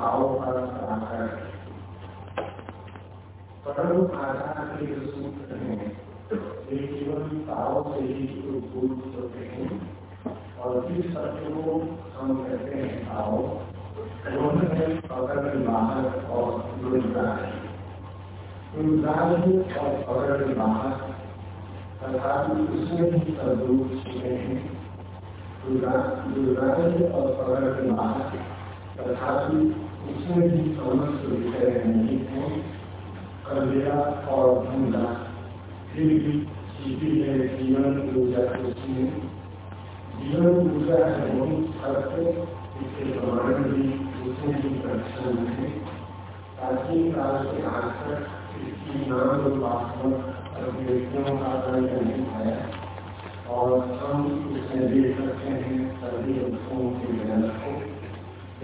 भाव का सहारा परम आधार के जो सूत्र हैं वे केवल भाव से ही उद्भूत होते हैं। और जिस सत्य को हम कहते हैं भाव उन्होंने पकड़ बाहर और गुरुद्वार गुरुद्वार और पकड़ बाहर तथापि उसमें भी सदरूप छिपे हैं और पकड़ बाहर तथापि उसमें भी समस्त विषय नहीं है कलेरा और धंधा फिर भी सीधी है जीवन ऊर्जा उसमें जीवन ऊर्जा है वही सत्य इसके प्रमाण भी उसमें भी दर्शन है प्राचीन काल से आज तक इसकी नाम वास्तव अभिव्यक्तियों का नहीं है और हम इसमें देख सकते हैं सभी वस्तुओं के जनक को।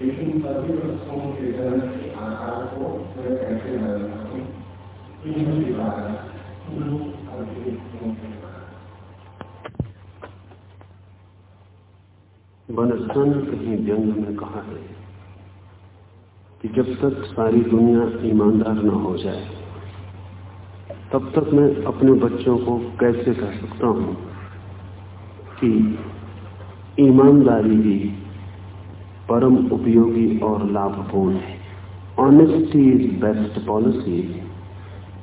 लेकिन सभी वस्तुओं के जनक के आकार को मैं कैसे बदल सकूँ इन द्वारा बनस्थान कहीं व्यंग में कहा है कि जब तक सारी दुनिया ईमानदार न हो जाए, तब तक मैं अपने बच्चों को कैसे कह सकता हूँ कि ईमानदारी ही परम उपयोगी और लाभपूर्ण है। ऑनेस्टी इज़ बेस्ट पॉलिसी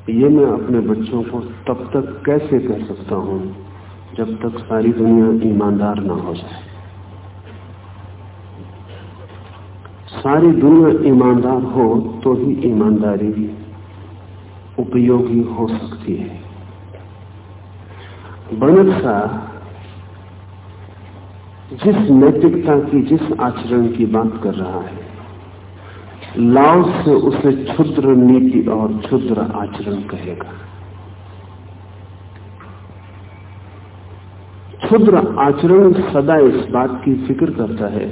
ये मैं अपने बच्चों को तब तक कैसे कह सकता हूँ, जब तक सारी दुनिया ईमानदार ना हो जाए? सारी दुनिया ईमानदार हो तो ही ईमानदारी उपयोगी हो सकती है। बनसा जिस नैतिकता की, जिस आचरण की बात कर रहा है, लाव से उसे क्षुद्र नीति और क्षुद्र आचरण कहेगा। क्षुद्र आचरण सदा इस बात की फ़िक्र करता है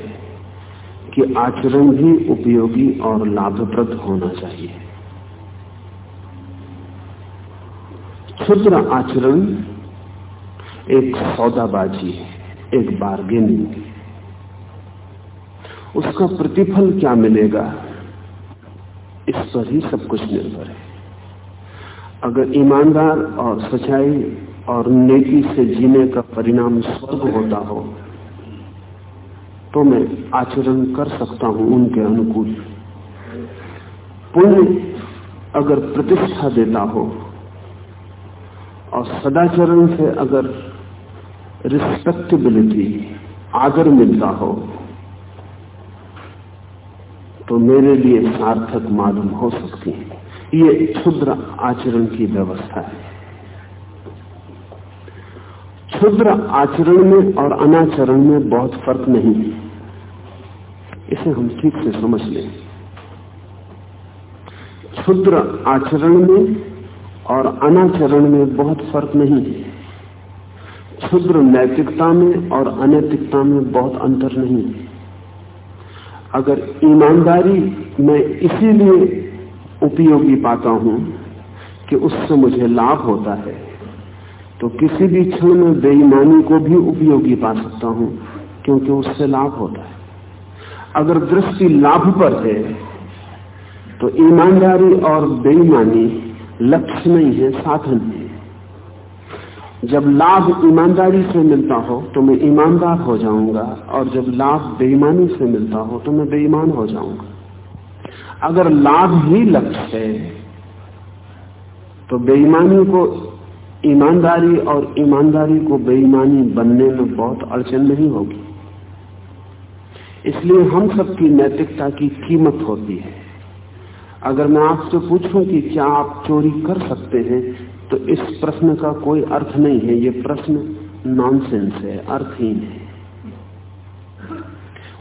कि आचरण भी उपयोगी और लाभप्रद होना चाहिए। क्षुद्र आचरण एक सौदाबाजी है। एक बार्गेनिंग उसका प्रतिफल क्या मिलेगा? इस पर ही सब कुछ निर्भर है। अगर ईमानदार और सच्चाई और नेकी से जीने का परिणाम स्वर्ग होता हो तो मैं आचरण कर सकता हूँ उनके अनुकूल। पुण्य अगर प्रतिष्ठा देता हो और सदाचरण से अगर रिस्पेक्टेबिलिटी आदर मिलता हो तो मेरे लिए सार्थक मालूम हो सकती है। ये क्षुद्र आचरण की व्यवस्था है। क्षुद्र आचरण में और अनाचरण में बहुत फ़र्क नहीं है। इसे हम ठीक से समझ लें। क्षुद्र आचरण में और अनाचरण में बहुत फ़र्क नहीं है। क्षुद्र नैतिकता में और अनैतिकता में बहुत अंतर नहीं है। अगर ईमानदारी मैं इसीलिए उपयोगी पाता हूँ कि उससे मुझे लाभ होता है तो किसी भी क्षण में बेईमानी को भी उपयोगी पा सकता हूँ, क्योंकि उससे लाभ होता है। अगर दृष्टि लाभ पर है तो ईमानदारी और बेईमानी लक्ष्य नहीं है, साधन है। जब लाभ ईमानदारी से मिलता हो तो मैं ईमानदार हो जाऊँगा, और जब लाभ बेईमानी से मिलता हो तो मैं बेईमान हो जाऊँगा। अगर लाभ ही लक्ष्य है तो बेईमानी को ईमानदारी और ईमानदारी को बेईमानी बनने में बहुत अड़चन नहीं होगी। इसलिए हम सबकी नैतिकता की कीमत होती है। अगर मैं आपसे पूछूँ कि क्या आप चोरी कर सकते हैं तो इस प्रश्न का कोई अर्थ नहीं है, ये प्रश्न नॉनसेंस है, अर्थहीन है।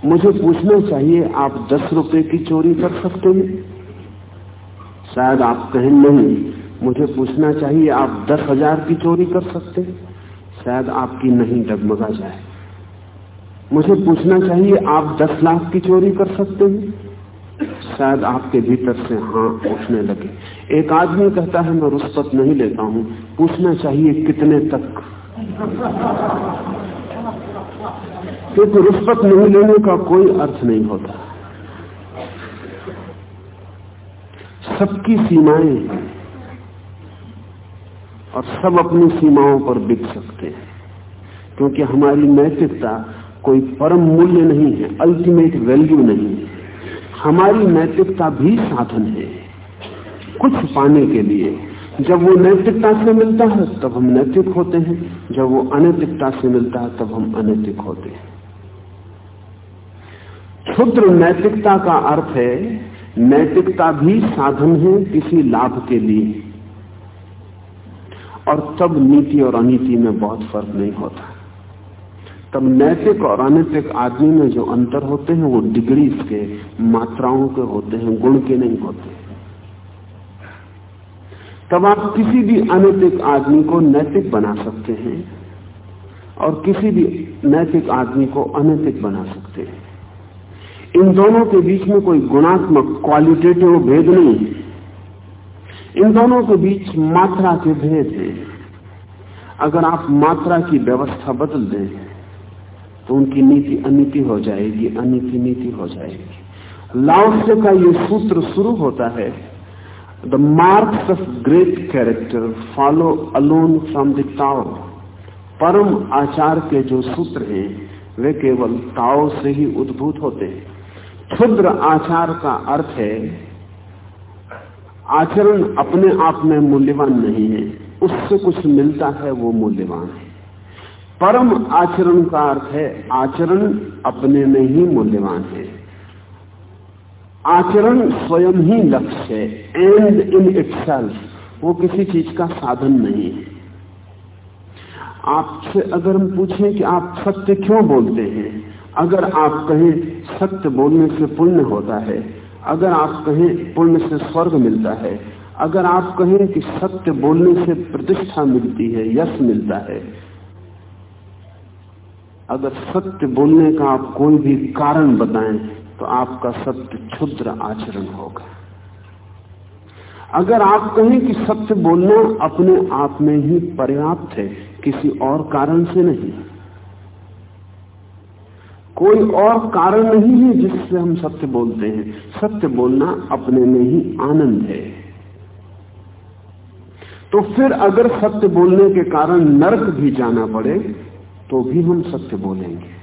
मुझे पूछना चाहिए, आप दस रुपए की चोरी कर सकते हैं? शायद आप कहें नहीं, मुझे पूछना चाहिए, आप दस हज़ार की चोरी कर सकते हैं? शायद आपकी नहीं डगमगा जाए। मुझे पूछना चाहिए, आप दस लाख की चोरी कर सकते हैं? शायद आपके भीतर से हाँ उठने लगे। एक आदमी कहता है, मैं रुष्पत नहीं लेता हूँ। पूछना चाहिए, कितने तक? क्योंकि तो रुष्पत नहीं लेने का कोई अर्थ नहीं होता। सबकी सीमाएँ और सब अपनी सीमाओं पर बिक सकते हैं। क्योंकि हमारी नैतिकता कोई परम मूल्य नहीं है अल्टीमेट वैल्यू नहीं है। हमारी नैतिकता भी साधन है। कुछ पाने के लिए। जब वो नैतिकता से मिलता है, तब हम नैतिक होते हैं। जब वो अनैतिकता से मिलता है, तब हम अनैतिक होते हैं। क्षुद्र नैतिकता का अर्थ है, नैतिकता भी साधन है किसी लाभ के लिए। और तब नीति और अनीति में बहुत फ़र्क नहीं होता। तब नैतिक और अनैतिक आदमी में जो अंतर होते हैं, वो डिग्रीज के, मात्राओं के होते हैं, गुण के नहीं होते। तब आप किसी भी अनैतिक आदमी को नैतिक बना सकते हैं और किसी भी नैतिक आदमी को अनैतिक बना सकते हैं। इन दोनों के बीच में कोई गुणात्मक क्वालिटेटिव भेद नहीं है। इन दोनों के बीच मात्रा के भेद हैं। अगर आप मात्रा की व्यवस्था बदल दें तो उनकी नीति अनिति हो जाएगी अनिति नीति हो जाएगी। लाओसे का ये सूत्र शुरू होता है the marks of great character follow alone from the Tao परम आचार के जो सूत्र हैं, वे केवल ताओ से ही उद्भूत होते हैं। क्षुद्र आचार का अर्थ है, आचरण अपने आप में मूल्यवान नहीं है, उससे कुछ मिलता है, वो मूल्यवान है। परम आचरण का अर्थ है, आचरण अपने में ही मूल्यवान है। आचरण स्वयं ही लक्ष्य है एंड इन इटसेल्फ वो किसी चीज़ का साधन नहीं है। आपसे अगर हम पूछें कि आप सत्य क्यों बोलते हैं, अगर आप कहें सत्य बोलने से पुण्य होता है, अगर आप कहें पुण्य से स्वर्ग मिलता है, अगर आप कहें कि सत्य बोलने से प्रतिष्ठा मिलती है, यश मिलता है, अगर सत्य बोलने का आप कोई भी कारण बताएँ तो आपका सत्य क्षुद्र आचरण होगा। अगर आप कहें कि सत्य बोलना अपने आप में ही पर्याप्त है, किसी और कारण से नहीं। कोई और कारण नहीं है जिससे हम सत्य बोलते हैं। सत्य बोलना अपने में ही आनंद है। तो फिर अगर सत्य बोलने के कारण नरक भी जाना पड़े तो भी हम सत्य बोलेंगे।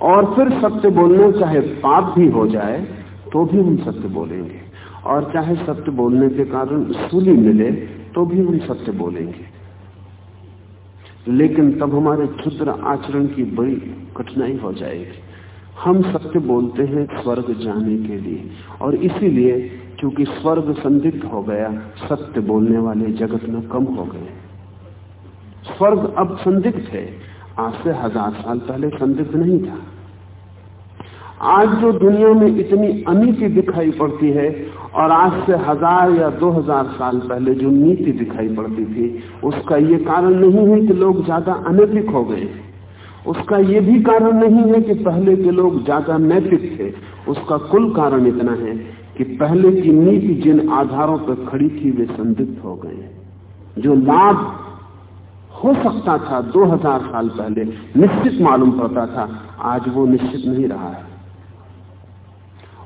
और फिर सत्य बोलना चाहे पाप भी हो जाए तो भी हम सत्य बोलेंगे। और चाहे सत्य बोलने के कारण सूली मिले तो भी हम सत्य बोलेंगे। लेकिन तब हमारे क्षुद्र आचरण की बड़ी कठिनाई हो जाएगी। हम सत्य बोलते हैं स्वर्ग जाने के लिए। और इसीलिए क्योंकि स्वर्ग संदिग्ध हो गया, सत्य बोलने वाले जगत में कम हो गए। स्वर्ग अब संदिग्ध है। आज से हज़ार साल पहले संदिग्ध नहीं था। आज जो दुनिया में इतनी अनीति दिखाई पड़ती है, और आज से हज़ार या दो हज़ार साल पहले जो नीति दिखाई पड़ती थी, उसका ये कारण नहीं है कि लोग ज़्यादा अनैतिक हो गए। उसका ये भी कारण नहीं है कि पहले के लोग ज़्यादा नैतिक थे। उसका कुल कारण इतना है कि पहले की नीति जिन आधारों पर खड़ी थी, वे संदिग्ध हो गए। जो लाभ हो सकता था 2000 साल पहले, निश्चित मालूम पड़ता था, आज वो निश्चित नहीं रहा है।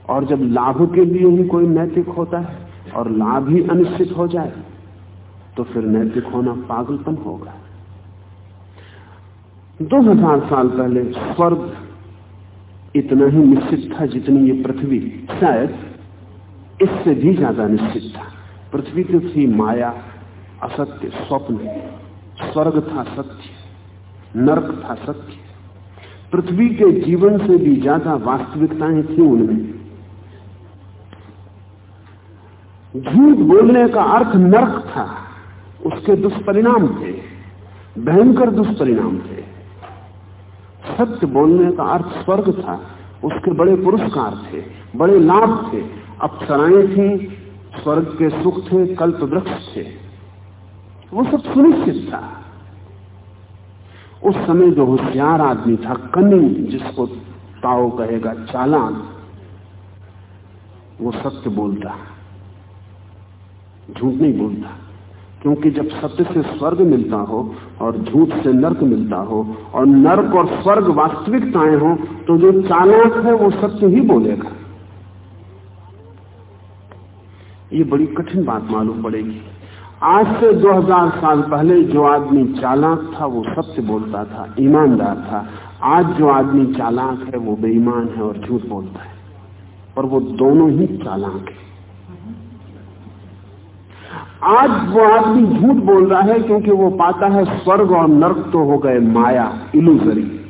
और जब लाभ के लिए ही कोई नैतिक होता है और लाभ ही अनिश्चित हो जाए तो फिर नैतिक होना पागलपन होगा। 2000 साल पहले स्वर्ग इतना ही निश्चित था जितनी ये पृथ्वी। शायद इससे भी ज़्यादा निश्चित था। पृथ्वी तो थी माया, असत्य, स्वप्न। स्वर्ग था सत्य, नरक था सत्य। पृथ्वी के जीवन से भी ज़्यादा वास्तविकताएँ थी उनमें। झूठ बोलने का अर्थ नरक था, उसके दुष्परिणाम थे, भयंकर दुष्परिणाम थे। सत्य बोलने का अर्थ स्वर्ग था, उसके बड़े पुरस्कार थे, बड़े लाभ थे, अप्सराएँ थी, स्वर्ग के सुख थे कल्प वृक्ष थे। वो सब सुनिश्चित था। उस समय जो होशियार आदमी था, कनिंग, जिसको ताओ कहेगा चालान, वो सत्य बोलता। झूठ नहीं बोलता। क्योंकि जब सत्य से स्वर्ग मिलता हो और झूठ से नर्क मिलता हो और नर्क और स्वर्ग वास्तविकताएँ हो तो जो चालाक है, वो सत्य ही बोलेगा। ये बड़ी कठिन बात मालूम पड़ेगी। आज से 2000 साल पहले जो आदमी चालाक था, वो सत्य बोलता था, ईमानदार था। आज जो आदमी चालाक है, वो बेईमान है और झूठ बोलता है। और वो दोनों ही चालाक है। आज वो आदमी झूठ बोल रहा है क्योंकि वो पाता है, स्वर्ग और नर्क तो हो गए माया इलूजरी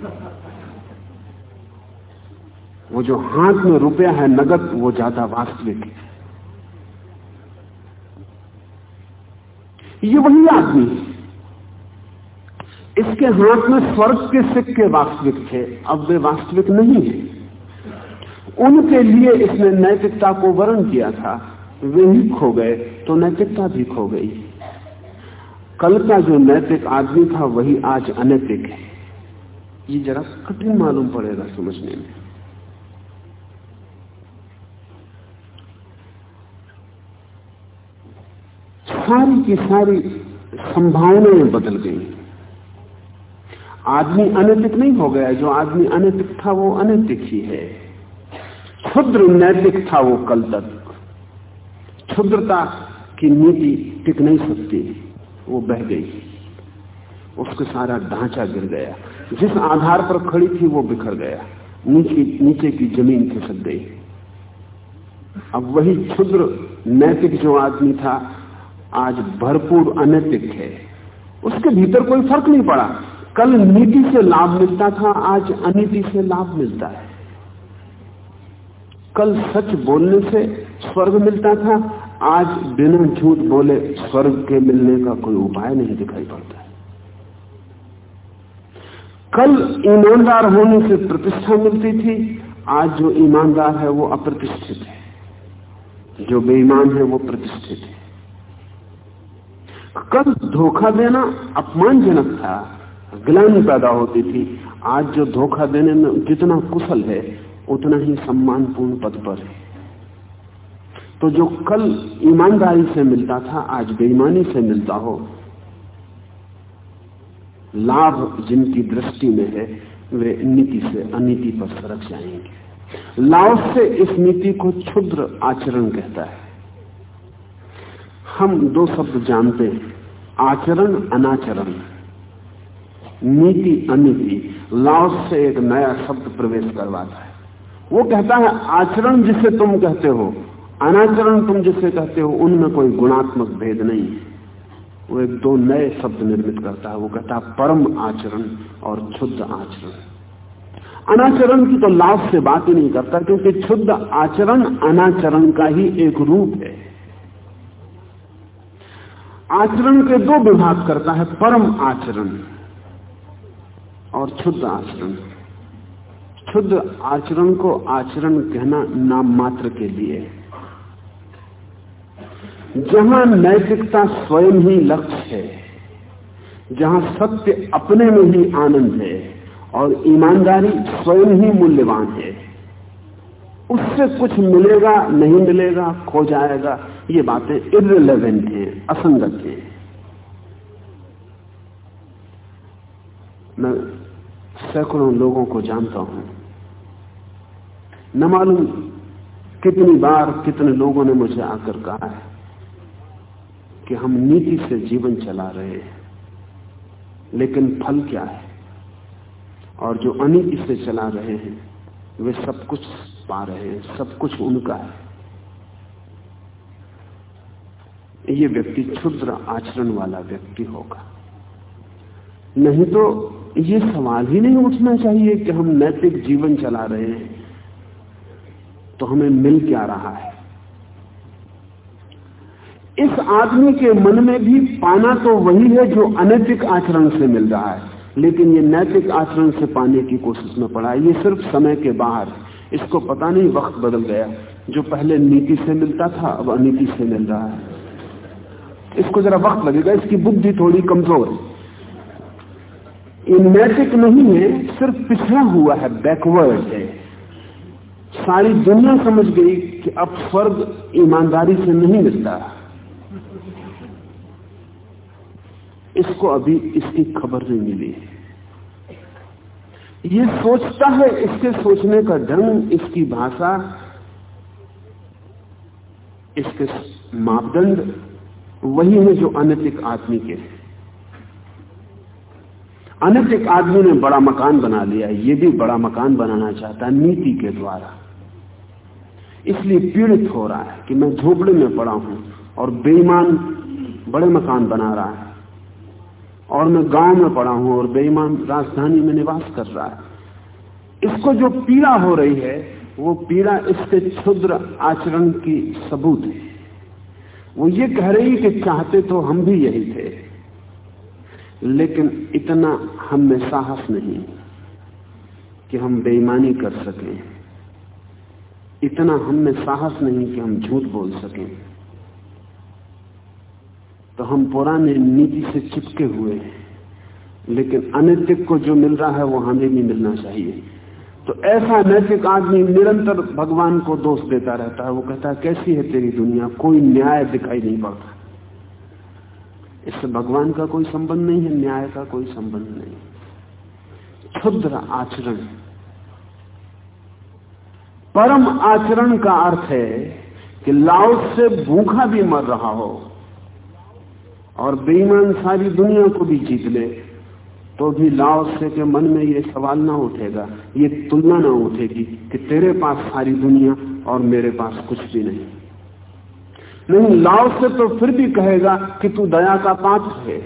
वो जो हाथ में रुपया है, नगद, वो ज़्यादा वास्तविक है। ये वही आदमी। इसके हाथ में स्वर्ग के सिक्के वास्तविक थे, अब वे वास्तविक नहीं है। उनके लिए इसने नैतिकता को वर्ण किया था। वे ही खो गए तो नैतिकता भी खो गई। कल का जो नैतिक आदमी था, वही आज अनैतिक है। ये जरा कठिन मालूम पड़ेगा समझने में। सारी की सारी संभावनाएँ बदल गई। आदमी अनैतिक नहीं हो गया, जो आदमी अनैतिक था वो अनैतिक ही है। क्षुद्र नैतिक था वो कल तक। क्षुद्रता की नीति टिक नहीं सकती, वो बह गई। उसका सारा ढांचा गिर गया। जिस आधार पर खड़ी थी वो बिखर गया। नीचे नीचे की ज़मीन खिसक गई। अब वही क्षुद्र नैतिक जो आदमी था आज भरपूर अनैतिक है। उसके भीतर कोई फ़र्क नहीं पड़ा। कल नीति से लाभ मिलता था, आज अनिति से लाभ मिलता है। कल सच बोलने से स्वर्ग मिलता था, आज बिना झूठ बोले स्वर्ग के मिलने का कोई उपाय नहीं दिखाई पड़ता कल ईमानदार होने से प्रतिष्ठा मिलती थी, आज जो ईमानदार है वो अप्रतिष्ठित है। जो बेईमान है वो प्रतिष्ठित है। कल धोखा देना अपमानजनक था? ग्लानी पैदा होती थी। आज जो धोखा देने में जितना कुशल है, उतना ही सम्मानपूर्ण पद पर है। तो जो कल ईमानदारी से मिलता था, आज बेईमानी से मिलता हो। लाभ जिनकी दृष्टि में है, वे नीति से अनीति पर सरक जाएँगे। लाभ से इस नीति को क्षुद्र आचरण कहता है। हम दो शब्द जानते हैं। आचरण, अनाचरण। नीति, अनिति। लाओस से एक नया शब्द प्रवेश करवाता है। वो कहता है, आचरण जिसे तुम कहते हो, अनाचरण तुम जिसे कहते हो, उनमें कोई गुणात्मक भेद नहीं है। वो एक दो नए शब्द निर्मित करता है। वो कहता है, परम आचरण और क्षुद्ध आचरण। अनाचरण की तो लाभ से बात ही नहीं करता, क्योंकि क्षुद्ध आचरण अनाचरण का ही एक रूप है। आचरण के दो विभाग करता है, परम आचरण और क्षुद्र आचरण। क्षुद्र आचरण को आचरण कहना नाम मात्र के लिए। जहाँ नैतिकता स्वयं ही लक्ष्य है, जहाँ सत्य अपने में ही आनंद है और ईमानदारी स्वयं ही मूल्यवान है उससे कुछ मिलेगा, नहीं मिलेगा, खो जाएगा। ये बातें इरेलेवेंट हैं, असंगत हैं। मैं सैकड़ों लोगों को जानता हूँ। न मालूम कितनी बार कितने लोगों ने मुझे आकर कहा है कि हम नीति से जीवन चला रहे हैं, लेकिन फल क्या है? और जो अनिति से चला रहे हैं, वे सब कुछ पा रहे हैं, सब कुछ उनका है। ये व्यक्ति क्षुद्र आचरण वाला व्यक्ति होगा। नहीं तो ये सवाल ही नहीं उठना चाहिए कि हम नैतिक जीवन चला रहे हैं तो हमें मिल क्या रहा है? इस आदमी के मन में भी पाना तो वही है जो अनैतिक आचरण से मिल रहा है, लेकिन ये नैतिक आचरण से पाने की कोशिश में पड़ा। है ये सिर्फ़ समय के बाहर इसको पता नहीं, वक्त बदल गया। जो पहले नीति से मिलता था, अब अनीति से मिल रहा है। इसको जरा वक्त लगेगा, इसकी बुद्धि थोड़ी कमज़ोर है। नैतिक नहीं है, सिर्फ़ पिछड़ा हुआ है बैकवर्ड है। सारी दुनिया समझ गई कि अब स्वर्ग ईमानदारी से नहीं मिलता। इसको अभी इसकी खबर नहीं मिली। ये सोचता है, इसके सोचने का ढंग, इसकी भाषा, इसके मापदंड, वही है जो अनैतिक आदमी के अनैतिक आदमी ने बड़ा मकान बना लिया, ये भी बड़ा मकान बनाना चाहता है नीति के द्वारा। इसलिए पीड़ित हो रहा है कि मैं झोपड़े में पड़ा हूँ और बेईमान बड़े मकान बना रहा है। और मैं गाँव में पड़ा हूँ और बेईमान राजधानी में निवास कर रहा है। इसको जो पीड़ा हो रही है, वो पीड़ा इसके क्षुद्र आचरण की सबूत है। वो ये कह रही कि चाहते तो हम भी यही थे, लेकिन इतना हम में साहस नहीं कि हम बेईमानी कर सकें। इतना हम में साहस नहीं कि हम झूठ बोल सकें। तो हम पुराने नीति से चिपके हुए हैं। लेकिन अनैतिक को जो मिल रहा है, वो हमें भी मिलना चाहिए। तो ऐसा नैतिक आदमी निरंतर भगवान को दोष देता रहता है। वो कहता है, कैसी है तेरी दुनिया? कोई न्याय दिखाई नहीं पड़ता। इससे भगवान का कोई संबंध नहीं है, न्याय का कोई संबंध नहीं। क्षुद्र आचरण। परम आचरण का अर्थ है कि लाओ से भूखा भी मर रहा हो। और बेईमान सारी दुनिया को भी जीत ले तो भी लाओ से के मन में ये सवाल ना उठेगा, ये तुलना ना उठेगी कि तेरे पास सारी दुनिया और मेरे पास कुछ भी नहीं। नहीं, लाओ से तो फिर भी कहेगा कि तू दया का पात्र है,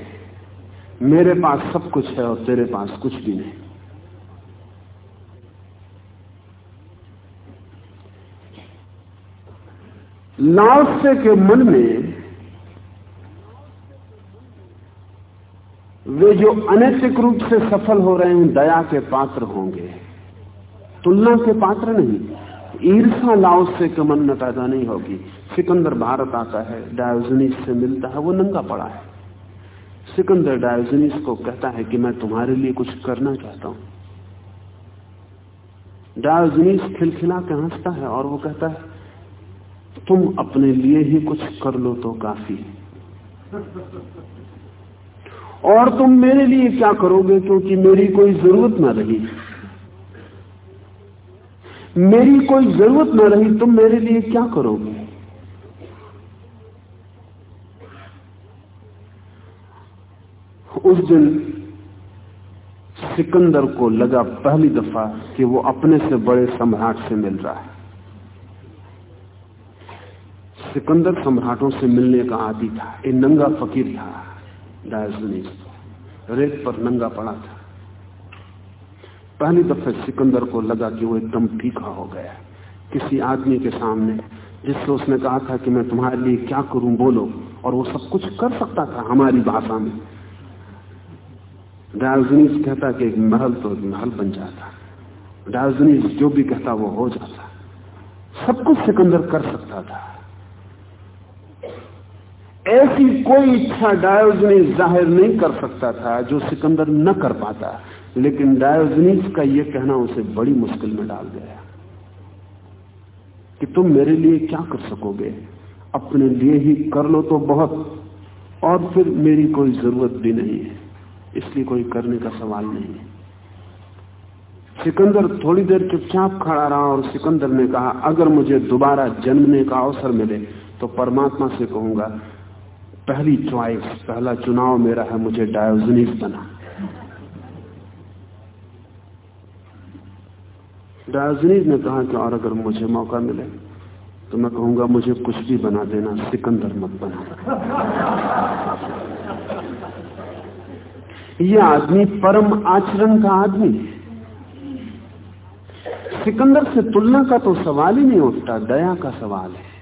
मेरे पास सब कुछ है और तेरे पास कुछ भी नहीं। लाओसे के मन में वे जो अनैतिक रूप से सफल हो रहे हैं, दया के पात्र होंगे। तुलना के पात्र नहीं। ईर्षा लाओ से के मन में पैदा नहीं होगी। सिकंदर भारत आता है, डायोजनीस से मिलता है, वो नंगा पड़ा है। सिकंदर डायोजनीस को कहता है कि मैं तुम्हारे लिए कुछ करना चाहता हूँ। डायोजनीस खिलखिला के हंसता है और वो कहता है, तुम अपने लिए ही कुछ कर लो तो काफ़ी और तुम मेरे लिए क्या करोगे क्योंकि मेरी कोई ज़रूरत ना रही? मेरी कोई ज़रूरत ना रही, तुम मेरे लिए क्या करोगे? उस दिन सिकंदर को लगा पहली दफ़ा कि वो अपने से बड़े सम्राट से मिल रहा है। सिकंदर सम्राटों से मिलने का आदि था। एक नंगा फकीर था। डायजनीस रेत पर नंगा पड़ा था। पहली दफे सिकंदर को लगा कि वो एकदम फीका हो गया किसी आदमी के सामने, जिससे उसने कहा था कि मैं तुम्हारे लिए क्या करूँ बोलो, और वो सब कुछ कर सकता था हमारी भाषा में। डायोजनीस कहता कि एक महल तो एक महल बन जाता। डायोजनीस जो भी कहता वो हो जाता। सब कुछ सिकंदर कर सकता था। ऐसी कोई इच्छा डायोजनीस ज़ाहिर नहीं कर सकता था जो सिकंदर न कर पाता। लेकिन डायोजनीस का यह कहना उसे बड़ी मुश्किल में डाल गया कि तुम मेरे लिए क्या कर सकोगे? अपने लिए ही कर लो तो बहुत, और फिर मेरी कोई ज़रूरत भी नहीं है। इसलिए कोई करने का सवाल नहीं है। सिकंदर थोड़ी देर चुपचाप खड़ा रहा और सिकंदर ने कहा, अगर मुझे दोबारा जन्मने का अवसर मिले तो परमात्मा से कहूँगा पहली च्वाइस पहला चुनाव मेरा है, मुझे डायोजनीस बना। डायोजनीस ने कहा कि और अगर मुझे मौका मिले तो मैं कहूँगा, मुझे कुछ भी बना देना, सिकंदर मत बना। यह आदमी परम आचरण का आदमी सिकंदर से तुलना का तो सवाल ही नहीं उठता, दया का सवाल है।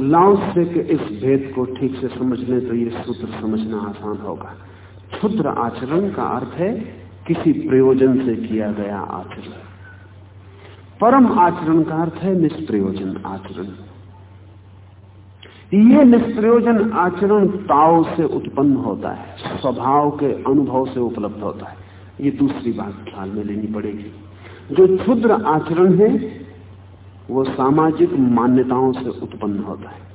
से के इस भेद को ठीक से समझ ले तो ये सूत्र समझना आसान होगा। क्षुद्र आचरण का अर्थ है, किसी प्रयोजन से किया गया आचरण। परम आचरण का अर्थ है निष्प्रयोजन आचरण। ये निष्प्रयोजन आचरण ताव से उत्पन्न होता है, स्वभाव के अनुभव से उपलब्ध होता है। ये दूसरी बात ख्याल में लेनी पड़ेगी। जो क्षुद्र आचरण है वो सामाजिक मान्यताओं से उत्पन्न होता है।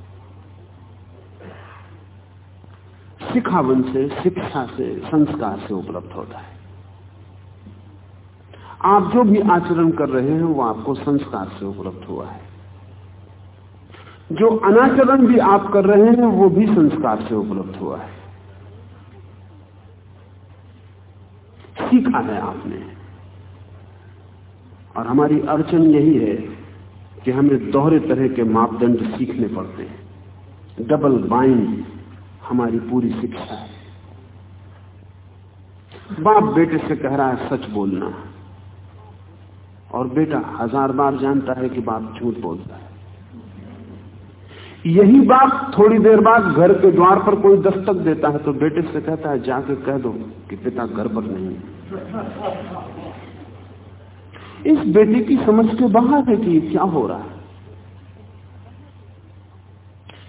सिखावन से, शिक्षा से, संस्कार से उपलब्ध होता है। आप जो भी आचरण कर रहे हैं, वो आपको संस्कार से उपलब्ध हुआ है। जो अनाचरण भी आप कर रहे हैं, वो भी संस्कार से उपलब्ध हुआ है। सीखा है आपने। और हमारी अड़चन यही है कि हमें दोहरे तरह के मापदंड सीखने पड़ते हैं। डबल बाइंड हमारी पूरी शिक्षा है। बाप बेटे से कह रहा है, सच बोलना। और बेटा हज़ार बार जानता है कि बाप झूठ बोलता है। यही बात थोड़ी देर बाद घर के द्वार पर कोई दस्तक देता है तो बेटे से कहता है, जाके कह दो कि पिता पर नहीं इस बेटे की समझ के बाहर है कि क्या हो रहा है।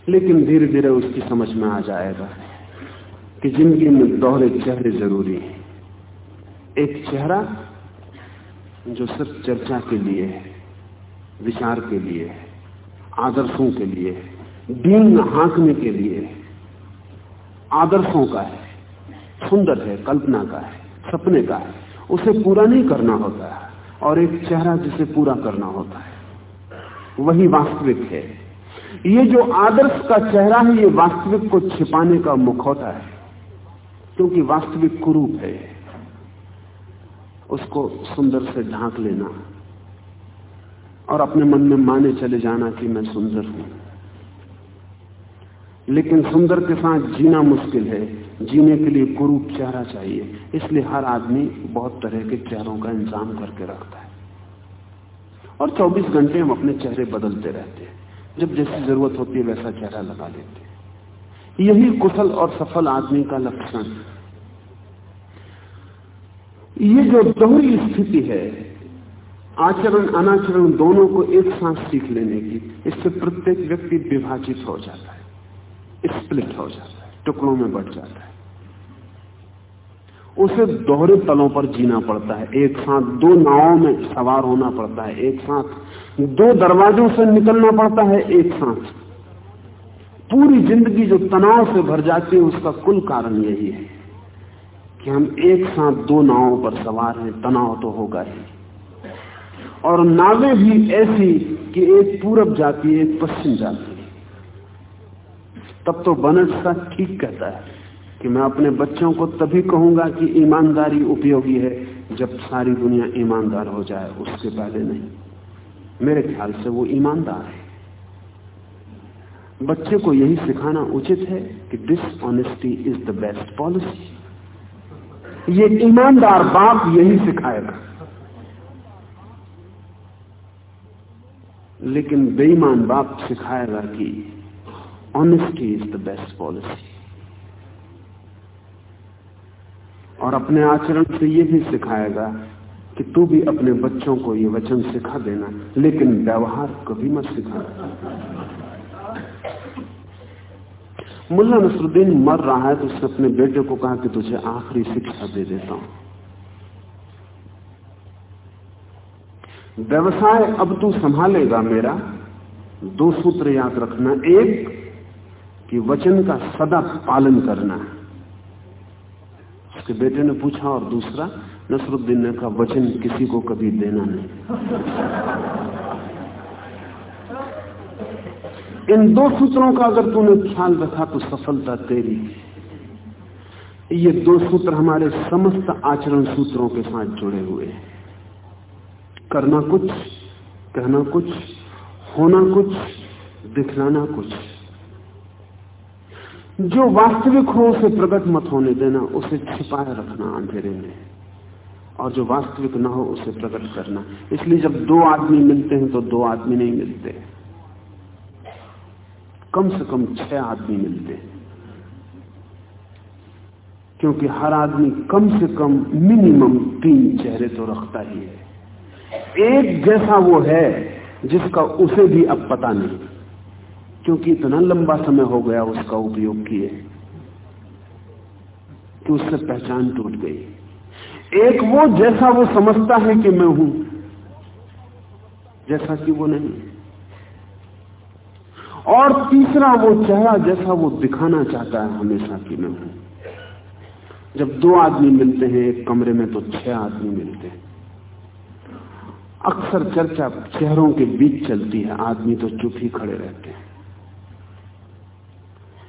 लेकिन धीरे धीरे उसकी समझ में आ जाएगा कि ज़िंदगी में दोहरे चेहरे ज़रूरी हैं। एक चेहरा जो सिर्फ़ चर्चा के लिए है, विचार के लिए है, आदर्शों के लिए है, दीन हाँकने के लिए है। आदर्शों का है, सुंदर है, कल्पना का है, सपने का है, उसे पूरा नहीं करना होता। है और एक चेहरा जिसे पूरा करना होता है। वही वास्तविक है। ये जो आदर्श का चेहरा है, ये वास्तविक को छिपाने का मुख होता है, क्योंकि वास्तविक कुरूप है। उसको सुंदर से ढांक लेना और अपने मन में माने चले जाना कि मैं सुंदर हूँ। लेकिन सुंदर के साथ जीना मुश्किल है। जीने के लिए गुरु चेहरा चाहिए। इसलिए हर आदमी बहुत तरह के चेहरों का इंतज़ाम करके रखता है। और 24 घंटे हम अपने चेहरे बदलते रहते हैं। जब जैसी ज़रूरत होती है वैसा चेहरा लगा लेते हैं। यही कुशल और सफल आदमी का लक्षण। ये जो दोहरी स्थिति है, आचरण, अनाचरण दोनों को एक साथ सीख लेने की, इससे प्रत्येक व्यक्ति विभाजित हो जाता है, स्प्लिट हो जाता है। टुकड़ों में बढ़ जाता है। उसे दोहरे तलों पर जीना पड़ता है। एक साथ दो नावों में सवार होना पड़ता है। एक साथ दो दरवाजों से निकलना पड़ता है। एक साथ पूरी ज़िंदगी जो तनाव से भर जाती है, उसका कुल कारण यही है कि हम एक साथ दो नावों पर सवार हैं। तनाव तो होगा ही। और नावें भी ऐसी कि एक पूरब जाती है, एक पश्चिम जाती है। तब तो बनट सा ठीक कहता है कि मैं अपने बच्चों को तभी कहूँगा कि ईमानदारी उपयोगी है जब सारी दुनिया ईमानदार हो जाए उसके पहले नहीं। मेरे ख्याल से वो ईमानदार है। बच्चे को यही सिखाना उचित है कि dishonesty is the best policy ये ईमानदार बाप यही सिखाएगा। लेकिन बेईमान बाप सिखाएगा कि honesty is the best policy और अपने आचरण से यह भी सिखाएगा कि तू भी अपने बच्चों को ये वचन सिखा देना, लेकिन व्यवहार कभी मत सिखा। मुल्ला नसरुद्दीन मर रहा है तो उसने अपने बेटे को कहा कि तुझे आखिरी शिक्षा दे देता हूँ। व्यवसाय अब तू संभालेगा मेरा। दो सूत्र याद रखना। एक कि वचन का सदा पालन करना उसके बेटे ने पूछा और दूसरा, नसरुद्दीन ने कहा, वचन किसी को कभी देना नहीं। इन दो सूत्रों का अगर तूने ख्याल रखा तो सफलता तेरी ये दो सूत्र हमारे समस्त आचरण सूत्रों के साथ जुड़े हुए हैं। करना कुछ, कहना कुछ, होना कुछ, दिखलाना कुछ। जो वास्तविक हो उसे प्रकट मत होने देना, उसे छिपाए रखना अंधेरे में। और जो वास्तविक ना हो, उसे प्रकट करना। इसलिए जब दो आदमी मिलते हैं तो दो आदमी नहीं मिलते। कम से कम छह आदमी मिलते हैं। क्योंकि हर आदमी कम से कम मिनिमम तीन चेहरे तो रखता ही है। एक जैसा वो है, जिसका उसे भी अब पता नहीं। क्योंकि इतना लंबा समय हो गया उसका उपयोग किए, कि उससे पहचान टूट गई। एक वो जैसा वो समझता है कि मैं हूँ, जैसा कि वो नहीं। और तीसरा वो चेहरा जैसा वो दिखाना चाहता है हमेशा कि मैं हूँ। जब दो आदमी मिलते हैं, एक कमरे में तो छह आदमी मिलते हैं। अक्सर चर्चा चेहरों के बीच चलती है, आदमी तो चुप ही खड़े रहते हैं।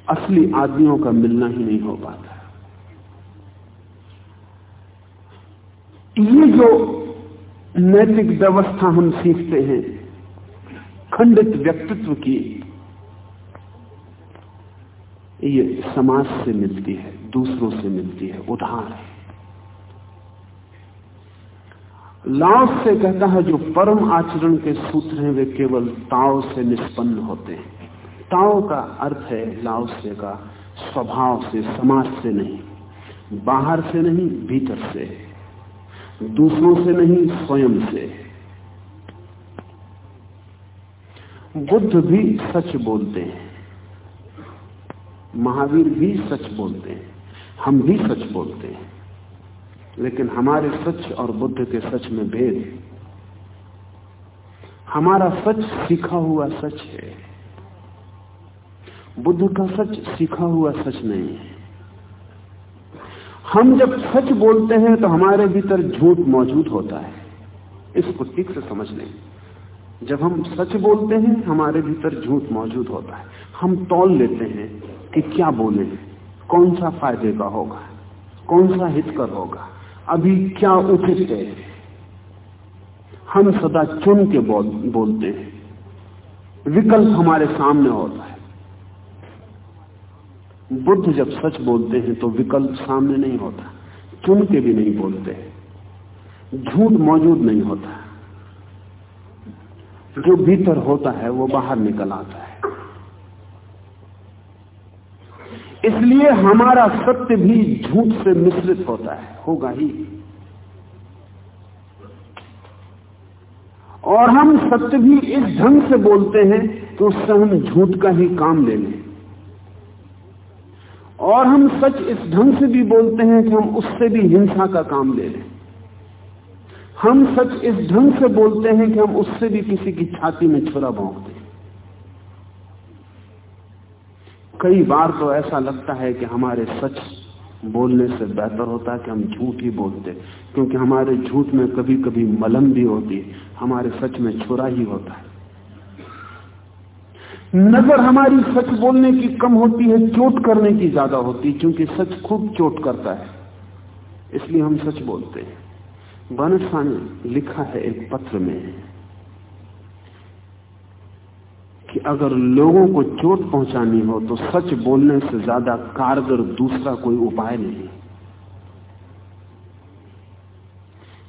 असली आदमियों का मिलना ही नहीं हो पाता। ये जो नैतिक व्यवस्था हम सीखते हैं, खंडित व्यक्तित्व की, ये समाज से मिलती है, दूसरों से मिलती है, उधार है। से कहता है, जो परम आचरण के सूत्र हैं, वे केवल ताव से निष्पन्न होते हैं। ताओ का अर्थ है लाओसे का, स्वभाव से, समाज से नहीं, बाहर से नहीं, भीतर से, दूसरों से नहीं, स्वयं से। बुद्ध भी सच बोलते हैं, महावीर भी सच बोलते हैं, हम भी सच बोलते हैं, लेकिन हमारे सच और बुद्ध के सच में भेद हमारा सच सीखा हुआ सच है। बुद्ध का सच सीखा हुआ सच नहीं है। हम जब सच बोलते हैं तो हमारे भीतर झूठ मौजूद होता है। इसको ठीक से समझ लें। जब हम सच बोलते हैं हमारे भीतर झूठ मौजूद होता है। हम तौल लेते हैं कि क्या बोले कौन सा फ़ायदे का होगा? कौन सा हित हितकर होगा? अभी क्या उचित है? हम सदा चुन के बोल, बोलते हैं। विकल्प हमारे सामने होता है। बुद्ध जब सच बोलते हैं तो विकल्प सामने नहीं होता चुन के भी नहीं बोलते, झूठ मौजूद नहीं होता। जो भीतर होता है, वो बाहर निकल आता है। इसलिए हमारा सत्य भी झूठ से मिश्रित होता है, होगा ही। और हम सत्य भी इस ढंग से बोलते हैं कि उससे हम झूठ का ही काम ले लें। और हम सच इस ढंग से भी बोलते हैं कि हम उससे भी हिंसा का काम ले लें। हम सच इस ढंग से बोलते हैं कि हम उससे भी किसी की छाती में छुरा भोंक दें। कई बार तो ऐसा लगता है कि हमारे सच बोलने से बेहतर होता है कि हम झूठ ही बोलते क्योंकि हमारे झूठ में कभी कभी मलम भी होती है, हमारे सच में छुरा ही होता है। नज़र हमारी सच बोलने की कम होती है, चोट करने की ज़्यादा होती है, क्योंकि सच खूब चोट करता है। इसलिए हम सच बोलते हैं। बनसा ने लिखा है एक पत्र में कि अगर लोगों को चोट पहुंचानी हो तो सच बोलने से ज़्यादा कारगर दूसरा कोई उपाय नहीं।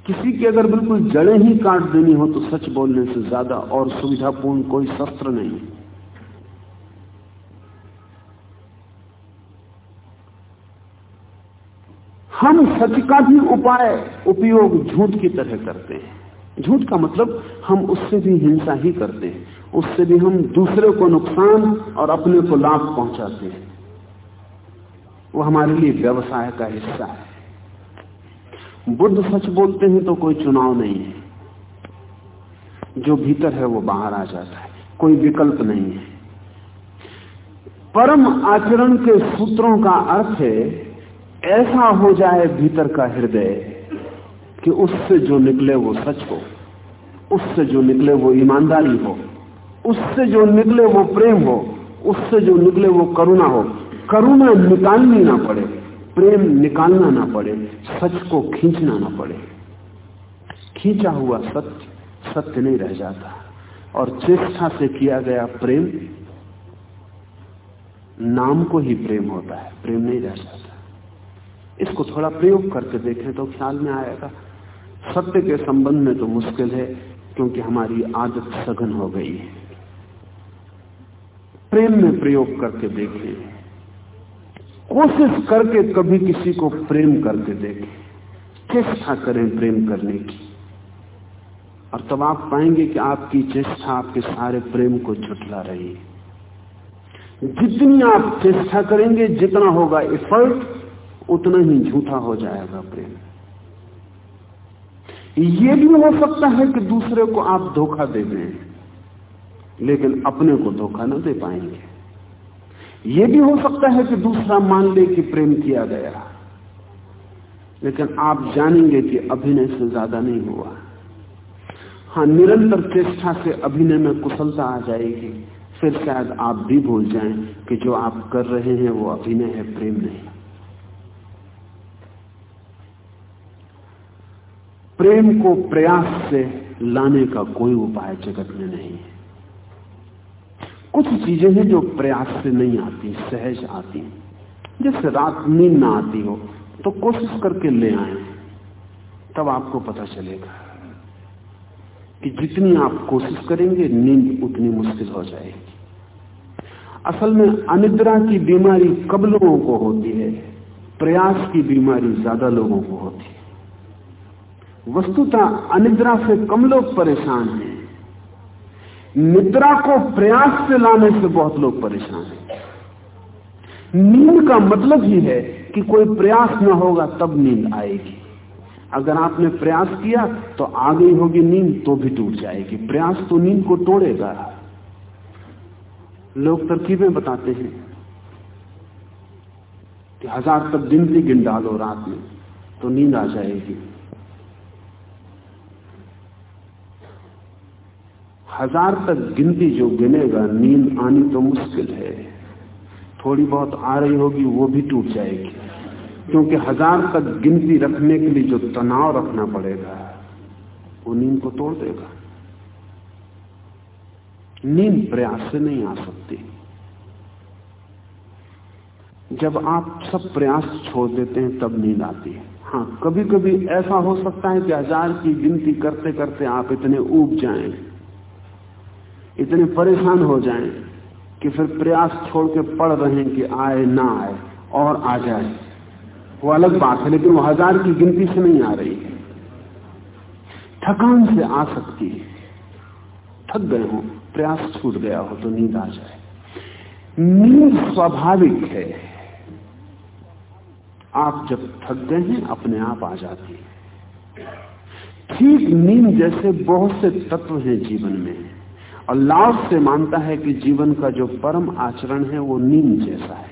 किसी की अगर बिल्कुल जड़ें ही काट देनी हो तो सच बोलने से ज़्यादा और सुविधापूर्ण कोई शस्त्र नहीं। हम सच का भी उपाय, उपयोग झूठ की तरह करते हैं। झूठ का मतलब हम उससे भी हिंसा ही करते हैं। उससे भी हम दूसरे को नुकसान और अपने को लाभ पहुंचाते हैं। वो हमारे लिए व्यवसाय का हिस्सा है। बुद्ध सच बोलते हैं तो कोई चुनाव नहीं है। जो भीतर है वो बाहर आ जाता है। कोई विकल्प नहीं है। परम आचरण के सूत्रों का अर्थ है ऐसा हो जाए भीतर का हृदय कि उससे जो निकले वो सच हो, उससे जो निकले वो ईमानदारी हो, उससे जो निकले वो प्रेम हो, उससे जो निकले वो करुणा हो। करुणा निकालनी ना पड़े, प्रेम निकालना ना पड़े, सच को खींचना ना पड़े। खींचा हुआ सत्य सत्य नहीं रह जाता। और चेष्टा से किया गया प्रेम, नाम को ही प्रेम होता है, प्रेम नहीं रह जाता। इसको थोड़ा प्रयोग करके देखें तो ख्याल में आएगा। सत्य के संबंध में तो मुश्किल है, क्योंकि हमारी आदत सघन हो गई है। प्रेम में प्रयोग करके देखें। कोशिश करके कभी किसी को प्रेम करके देखें। चेष्टा करें प्रेम करने की। और तब आप पाएँगे कि आपकी चेष्टा आपके सारे प्रेम को झुटला रही है। जितनी आप चेष्टा करेंगे, जितना होगा इफर्ट उतना ही झूठा हो जाएगा प्रेम। ये भी हो सकता है कि दूसरे को आप धोखा दे दें, लेकिन अपने को धोखा ना दे पाएँगे। यह भी हो सकता है कि दूसरा मान ले कि प्रेम किया गया, लेकिन आप जानेंगे कि अभिनय से ज़्यादा नहीं हुआ। हाँ निरंतर चेष्टा से अभिनय में कुशलता आ जाएगी, फिर शायद आप भी भूल जाएँ कि जो आप कर रहे हैं वो अभिनय है, प्रेम नहीं। प्रेम को प्रयास से लाने का कोई उपाय जगत में नहीं है। कुछ चीज़ें हैं जो प्रयास से नहीं आती, सहज आती जैसे रात नींद ना आती हो तो कोशिश करके ले आए, तब आपको पता चलेगा कि जितनी आप कोशिश करेंगे, नींद उतनी मुश्किल हो जाएगी। असल में अनिद्रा की बीमारी कब लोगों को होती है? प्रयास की बीमारी ज़्यादा लोगों को होती है। वस्तुतः अनिद्रा से कम लोग परेशान हैं। निद्रा को प्रयास से लाने से बहुत लोग परेशान हैं। नींद का मतलब ही है कि कोई प्रयास न होगा, तब नींद आएगी। अगर आपने प्रयास किया तो आ गई होगी नींद तो भी टूट जाएगी। प्रयास तो नींद को तोड़ेगा। लोग तरकीबें बताते हैं कि हज़ार तक गिनती गिन डालो रात में तो नींद आ जाएगी। हज़ार तक गिनती जो गिनेगा, नींद आनी तो मुश्किल है। थोड़ी बहुत आ रही होगी, वो भी टूट जाएगी। क्योंकि हज़ार तक गिनती रखने के लिए जो तनाव रखना पड़ेगा, वो नींद को तोड़ देगा। नींद प्रयास से नहीं आ सकती। जब आप सब प्रयास छोड़ देते हैं, तब नींद आती है। हाँ कभी कभी ऐसा हो सकता है कि हज़ार की गिनती करते करते आप इतने ऊब जाएँ। इतने परेशान हो जाएँ कि फिर प्रयास छोड़ के पढ़ रहे कि आए, ना आए, और आ जाए। वो अलग बात है, लेकिन वो हज़ार की गिनती से नहीं आ रही है। थकान से आ सकती है। थक गए हो, प्रयास छूट गया हो तो नींद आ जाए। नींद स्वाभाविक है। आप जब थक गए हैं, अपने आप आ जाती है। ठीक नींद जैसे बहुत से तत्व हैं जीवन में। और लाभ से मानता है कि जीवन का जो परम आचरण है, वो नींद जैसा है,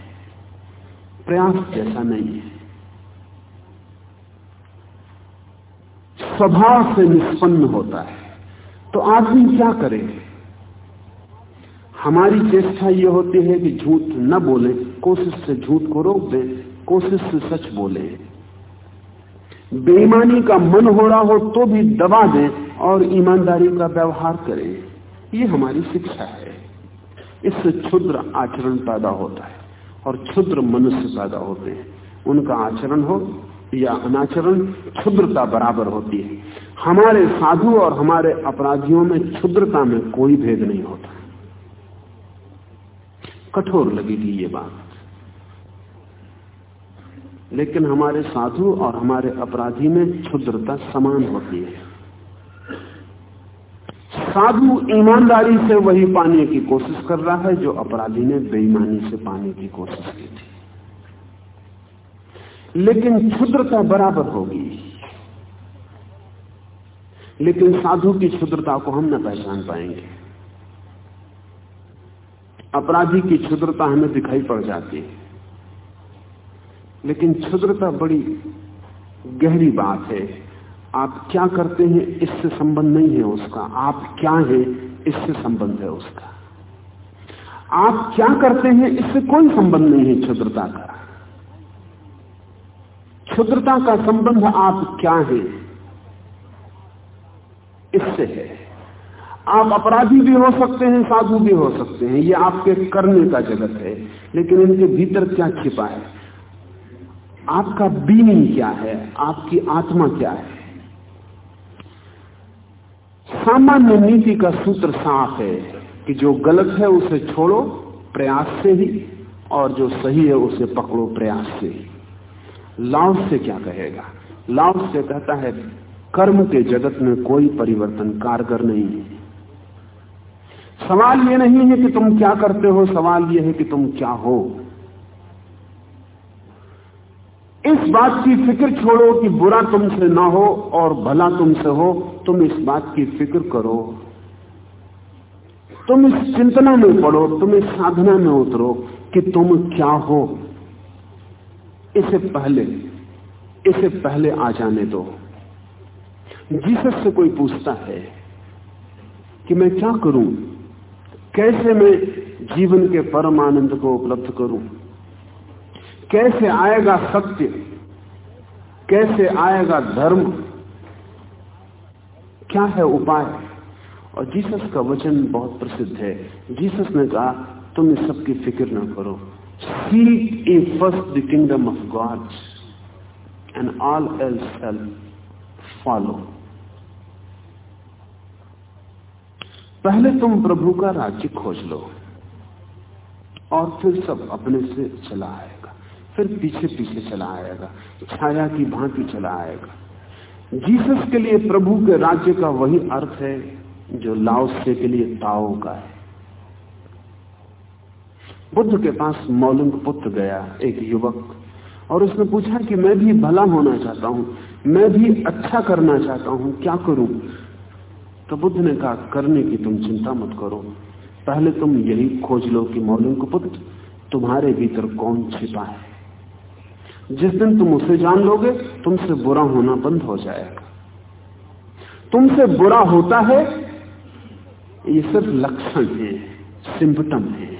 प्रयास जैसा नहीं है। स्वभाव से निष्पन्न होता है। तो आदमी क्या करे? हमारी चेष्टा ये होती है कि झूठ न बोले, कोशिश से झूठ को रोक दे, कोशिश से सच बोले। बेईमानी का मन हो रहा हो तो भी दबा दें और ईमानदारी का व्यवहार करें। ये हमारी शिक्षा है। इससे क्षुद्र आचरण पैदा होता है और क्षुद्र मनुष्य पैदा होते हैं। उनका आचरण हो या अनाचरण, क्षुद्रता बराबर होती है। हमारे साधु और हमारे अपराधियों में क्षुद्रता में कोई भेद नहीं होता। कठोर लगेगी ये बात। लेकिन हमारे साधु और हमारे अपराधी में क्षुद्रता समान होती है। साधु ईमानदारी से वही पाने की कोशिश कर रहा है, जो अपराधी ने बेईमानी से पाने की कोशिश की थी। लेकिन क्षुद्रता बराबर होगी। लेकिन साधु की क्षुद्रता को हम न पहचान पाएँगे। अपराधी की क्षुद्रता हमें दिखाई पड़ जाती है। लेकिन क्षुद्रता बड़ी गहरी बात है। आप क्या करते हैं, इससे संबंध नहीं है उसका। आप क्या हैं, इससे संबंध है उसका। आप क्या करते हैं, इससे कोई संबंध नहीं है क्षुद्रता का। क्षुद्रता का संबंध आप क्या हैं, इससे है। आप अपराधी भी हो सकते हैं, साधु भी हो सकते हैं, ये आपके करने का जगत है, लेकिन इनके भीतर क्या छिपा है? आपका बीनिंग क्या है? आपकी आत्मा क्या है? सामान्य नीति का सूत्र साफ़ है कि जो गलत है उसे छोड़ो प्रयास से ही, और जो सही है उसे पकड़ो प्रयास से ही। लाभ से क्या कहेगा? लाभ से कहता है, कर्म के जगत में कोई परिवर्तन कारगर नहीं है। सवाल यह नहीं है कि तुम क्या करते हो, सवाल यह है कि तुम क्या हो। इस बात की फ़िक्र छोड़ो कि बुरा तुमसे ना हो और भला तुमसे हो, तुम इस बात की फ़िक्र करो। तुम इस चिंतना में पड़ो, तुम इस साधना में उतरो कि तुम क्या हो। इसे पहले इसे पहले आ जाने दो। जीसस से कोई पूछता है कि मैं क्या करूँ? कैसे मैं जीवन के परम आनंद को उपलब्ध करूँ? कैसे आएगा सत्य? कैसे आएगा धर्म? क्या है उपाय? और जीसस का वचन बहुत प्रसिद्ध है। जीसस ने कहा, तुम इस सब की फ़िक्र ना करो। Seek ye first the kingdom of God and all else shall follow पहले तुम प्रभु का राज्य खोज लो, और फिर सब अपने से चला आएगा फिर पीछे पीछे चला आएगा। छाया की भांति चला आएगा। जीसस के लिए प्रभु के राज्य का वही अर्थ है, जो लाओसे के लिए ताओ का है। बुद्ध के पास मौलिंग पुत्र गया, एक युवक, और उसने पूछा कि मैं भी भला होना चाहता हूँ, मैं भी अच्छा करना चाहता हूँ, क्या करूँ? तो बुद्ध ने कहा, करने की तुम चिंता मत करो। पहले तुम यही खोज लो कि मौलिंग पुत्र तुम्हारे भीतर कौन छिपा है। जिस दिन तुम उसे जान लोगे, तुमसे बुरा होना बंद हो जाएगा। तुमसे बुरा होता है, ये सिर्फ़ लक्षण है, सिम्पटम है,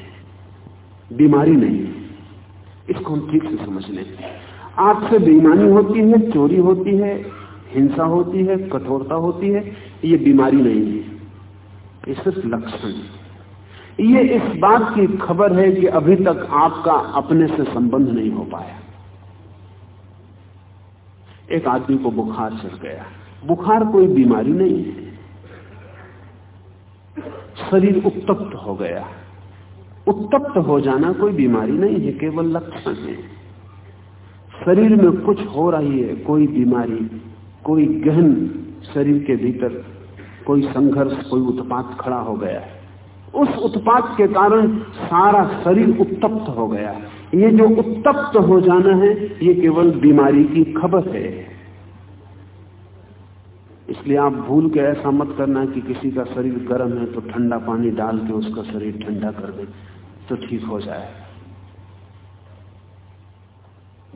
बीमारी नहीं है। इसको हम ठीक से समझ लें। आपसे बेईमानी होती है, चोरी होती है, हिंसा होती है, कठोरता होती है, ये बीमारी नहीं है। ये सिर्फ़ लक्षण है। ये इस बात की खबर है कि अभी तक आपका अपने से संबंध नहीं हो पाया। एक आदमी को बुखार चढ़ गया। बुखार कोई बीमारी नहीं है। शरीर उत्तप्त हो गया। उत्तप्त हो जाना कोई बीमारी नहीं है, केवल लक्षण है। शरीर में कुछ हो रही है, कोई बीमारी, कोई गहन शरीर के भीतर, कोई संघर्ष, कोई उत्पात खड़ा हो गया। है उस उत्पात के कारण सारा शरीर उत्तप्त हो गया। ये जो उत्तप्त हो जाना है, ये केवल बीमारी की खबर है। इसलिए आप भूल के ऐसा मत करना कि किसी का शरीर गर्म है तो ठंडा पानी डाल के उसका शरीर ठंडा कर दे तो ठीक हो जाए।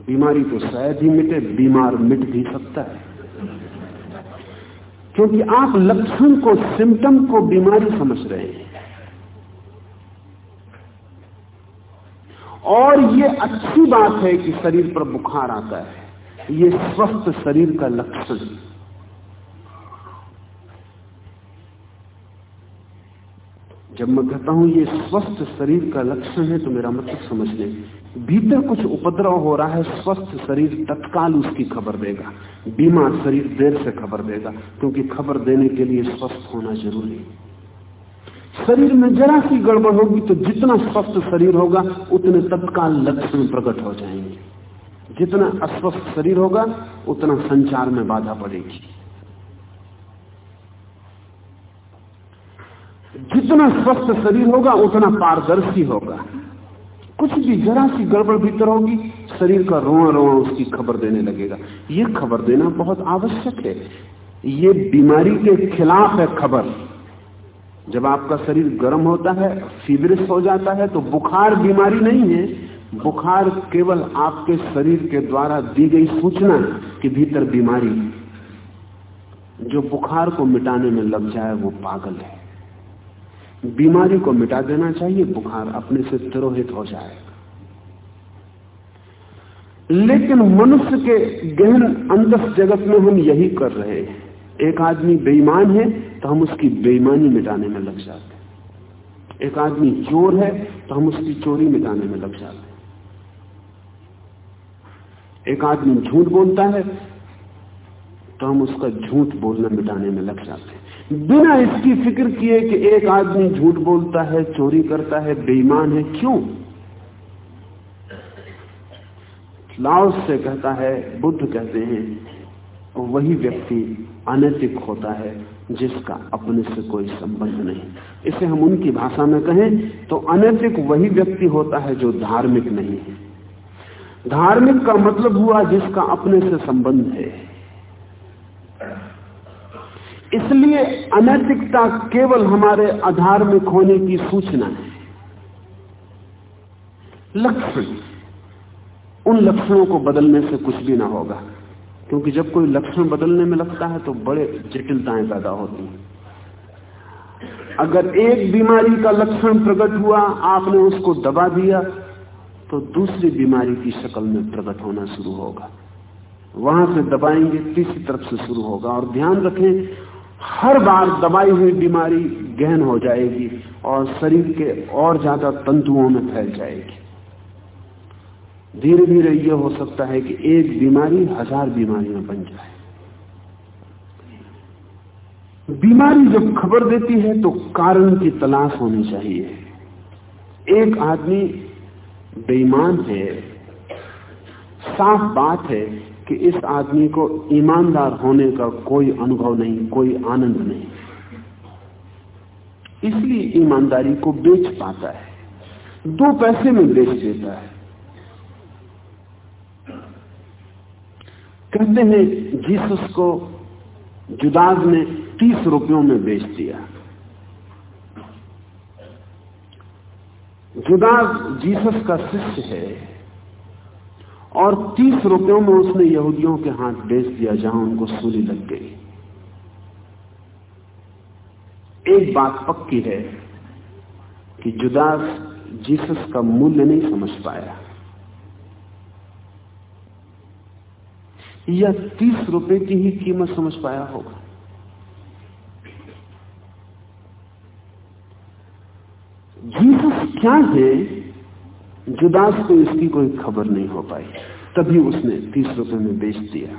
बीमारी तो शायद ही मिटे, बीमार मिट भी सकता है। क्योंकि आप लक्षण को सिम्टम को बीमारी समझ रहे हैं। और ये अच्छी बात है कि शरीर पर बुखार आता है। ये स्वस्थ शरीर का लक्षण जब मैं कहता हूँ ये स्वस्थ शरीर का लक्षण है तो मेरा मतलब समझ लें। भीतर कुछ उपद्रव हो रहा है, स्वस्थ शरीर तत्काल उसकी खबर देगा। बीमार शरीर देर से खबर देगा, क्योंकि खबर देने के लिए स्वस्थ होना ज़रूरी है। शरीर में जरा सी गड़बड़ होगी तो जितना स्वस्थ शरीर होगा, उतने तत्काल लक्षण प्रकट हो जाएँगे। जितना अस्वस्थ शरीर होगा, उतना संचार में बाधा पड़ेगी। जितना स्वस्थ शरीर होगा, उतना पारदर्शी होगा। कुछ भी जरा सी गड़बड़ भीतर होगी, शरीर का रोआ रोआ उसकी खबर देने लगेगा। ये खबर देना बहुत आवश्यक है। ये बीमारी के खिलाफ है खबर। जब आपका शरीर गर्म होता है फीवरिश हो जाता है तो बुखार बीमारी नहीं है। बुखार केवल आपके शरीर के द्वारा दी गई सूचना के भीतर बीमारी जो बुखार को मिटाने में लग जाए, वो पागल है। बीमारी को मिटा देना चाहिए, बुखार अपने से तिरोहित हो जाएगा। लेकिन मनुष्य के गहन अंत जगत में हम यही कर रहे हैं। एक आदमी बेईमान है तो हम उसकी बेईमानी मिटाने में लग जाते हैं। एक आदमी चोर है तो हम उसकी चोरी मिटाने में लग जाते हैं। एक आदमी झूठ बोलता है तो हम उसका झूठ बोलना मिटाने में लग जाते हैं। बिना इसकी फ़िक्र किए कि एक आदमी झूठ बोलता है, चोरी करता है, बेईमान है, क्यों? लाओस से कहता है, बुद्ध कहते हैं, वही व्यक्ति अनैतिक होता है, जिसका अपने से कोई संबंध नहीं। इसे हम उनकी भाषा में कहें तो अनैतिक वही व्यक्ति होता है जो धार्मिक नहीं है। धार्मिक का मतलब हुआ जिसका अपने से संबंध है। इसलिए अनैतिकता केवल हमारे अधार्मिक होने की सूचना है। लक्षण। उन लक्षणों को बदलने से कुछ भी ना होगा। क्योंकि जब कोई लक्षण बदलने में लगता है तो बड़े जटिलताएँ पैदा होती हैं। अगर एक बीमारी का लक्षण प्रकट हुआ, आपने उसको दबा दिया तो दूसरी बीमारी की शक्ल में प्रकट होना शुरू होगा। वहाँ से दबाएँगे, तीसरी तरफ़ से शुरू होगा। और ध्यान रखें, हर बार दबाई हुई बीमारी गहन हो जाएगी और शरीर के और ज़्यादा तंतुओं में फैल जाएगी। धीरे धीरे यह हो सकता है कि एक बीमारी हज़ार बीमारियाँ बन जाए। बीमारी जब खबर देती है तो कारण की तलाश होनी चाहिए। एक आदमी बेईमान है, साफ़ बात है कि इस आदमी को ईमानदार होने का कोई अनुभव नहीं, कोई आनंद नहीं। इसलिए ईमानदारी को बेच पाता है, दो पैसे में बेच देता है। कहते हैं। जीसस को जुदाज ने तीस रुपयों में बेच दिया। जुदाज जीसस का शिष्य है और तीस रुपयों में उसने यहूदियों के हाथ बेच दिया, जहाँ उनको सूली लग गई। एक बात पक्की है कि जुदास जीसस का मूल्य नहीं समझ पाया। या तीस रुपए की ही कीमत समझ पाया होगा। जीसस क्या है, जुदास को इसकी कोई खबर नहीं हो पाई। तभी उसने तीस रुपए में बेच दिया।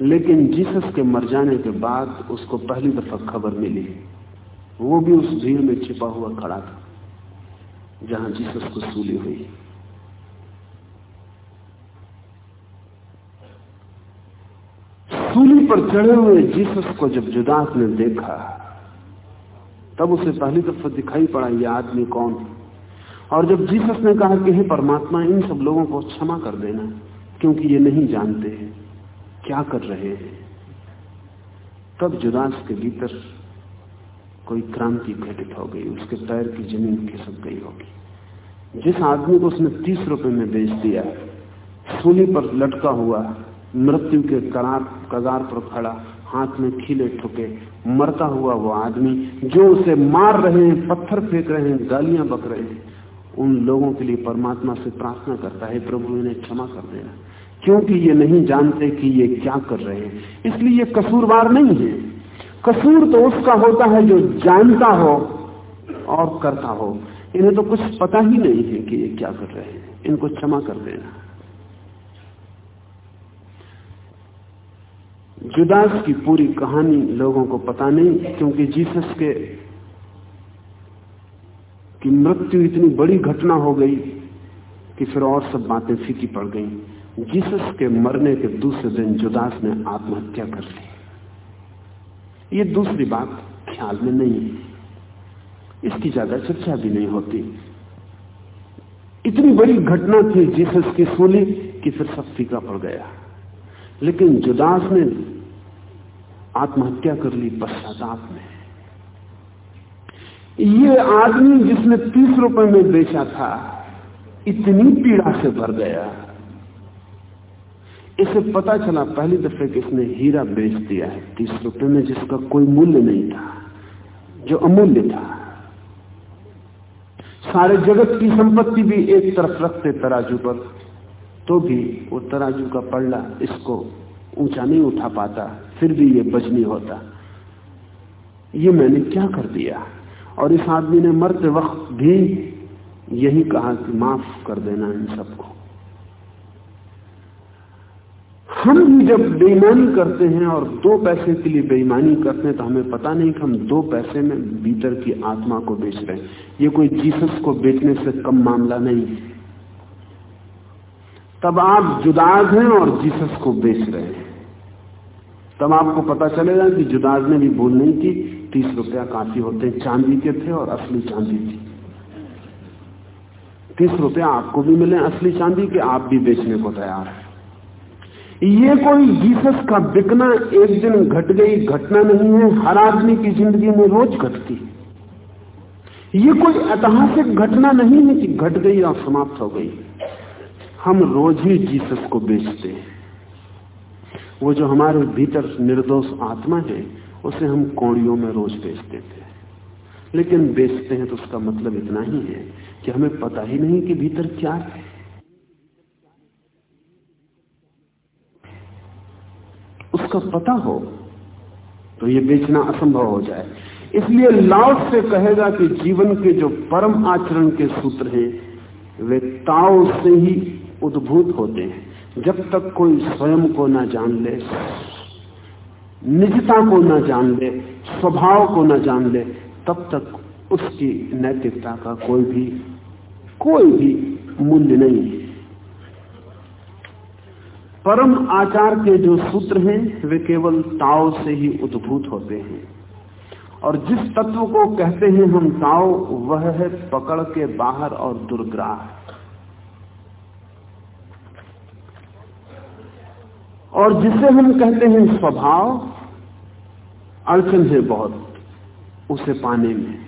लेकिन जीसस के मर जाने के बाद उसको पहली दफ़ा खबर मिली। वो भी उस भीड़ में छिपा हुआ खड़ा था, जहाँ जीसस को सूली हुई। सूली पर चढ़े हुए जीसस को जब जुदास ने देखा, तब उसे पहली दफ़ा दिखाई पड़ा यह आदमी कौन और जब जीसस ने कहा कि हे परमात्मा, इन सब लोगों को क्षमा कर देना, क्योंकि ये नहीं जानते हैं, क्या कर रहे हैं। तब जुदास के भीतर कोई क्रांति घटित हो गई, उसके पैर की ज़मीन खिसक गई होगी। जिस आदमी को उसने तीस रुपए में बेच दिया, सूली पर लटका हुआ मृत्यु के करार, कगार पर खड़ा, हाथ में खीले ठुके, मरता हुआ वो आदमी, जो उसे मार रहे हैं, पत्थर फेंक रहे हैं, गालियाँ बक रहे हैं, उन लोगों के लिए परमात्मा से प्रार्थना करता है, प्रभु इन्हें क्षमा कर देना। क्योंकि ये नहीं जानते कि ये क्या कर रहे हैं। इसलिए ये कसूरवार नहीं है। कसूर तो उसका होता है जो जानता हो और करता हो। इन्हें तो कुछ पता ही नहीं है कि ये क्या कर रहे हैं। इनको क्षमा कर देना। जुदास की पूरी कहानी लोगों को पता नहीं, क्योंकि जीसस के की मृत्यु इतनी बड़ी घटना हो गई कि फिर और सब बातें फीकी पड़ गई। जीसस के मरने के दूसरे दिन जुदास ने आत्महत्या कर ली। ये दूसरी बात ख्याल में नहीं है। इसकी ज़्यादा चर्चा भी नहीं होती। इतनी बड़ी घटना थी जीसस की सूली कि फिर सब फीका पड़ गया। लेकिन जुदास ने आत्महत्या कर ली, पश्चाताप में। ये आदमी जिसने तीस रुपए में बेचा था, इतनी पीड़ा से भर गया। इसे पता चला पहली दफे कि इसने हीरा बेच दिया है, तीस रुपए में जिसका कोई मूल्य नहीं था, जो अमूल्य था। सारे जगत की संपत्ति भी एक तरफ़ रखते तराजू पर तो भी वो तराजू का पल्ला इसको ऊँचा नहीं उठा पाता, फिर भी ये बजनी होता। ये मैंने क्या कर दिया? और इस आदमी ने मरते वक्त भी यही कहा कि माफ़ कर देना इन सबको। हम जब बेईमानी करते हैं और दो पैसे के लिए बेईमानी करते हैं तो हमें पता नहीं कि हम दो पैसे में भीतर की आत्मा को बेच रहे हैं। ये कोई जीसस को बेचने से कम मामला नहीं। है तब आप जुदाज हैं और जीसस को बेच रहे हैं। तब आपको पता चलेगा कि जुदाज ने भी भूल नहीं की, तीस रुपया काफ़ी होते हैं, चांदी के थे और असली चांदी थी। तीस रुपया आपको भी मिले असली चांदी के, आप भी बेचने को तैयार है। ये कोई जीसस का बिकना एक दिन घट गई, घटना नहीं है, हर आदमी की ज़िंदगी में रोज घटती ये कोई ऐतिहासिक घटना नहीं है कि घट गई और समाप्त हो गई। हम रोज ही जीसस को बेचते हैं। वो जो हमारे भीतर निर्दोष आत्मा है, उसे हम कौड़ियों में रोज बेच देते हैं। लेकिन बेचते हैं तो उसका मतलब इतना ही है कि हमें पता ही नहीं कि भीतर क्या है। उसका पता हो तो ये बेचना असंभव हो जाए। इसलिए लाओस से कहेगा कि जीवन के जो परम आचरण के सूत्र हैं, वे ताओ से ही उद्भूत होते हैं। जब तक कोई स्वयं को ना जान ले, निजता को ना जान ले, स्वभाव को ना जान ले, तब तक उसकी नैतिकता का कोई भी कोई भी मूल्य नहीं है। परम आचार के जो सूत्र हैं, वे केवल ताव से ही उद्भूत होते हैं। और जिस तत्व को कहते हैं हम ताव वह है पकड़ के बाहर और दुर्ग्राह। और जिसे हम कहते हैं स्वभाव, अड़चन है बहुत, उसे पाने में।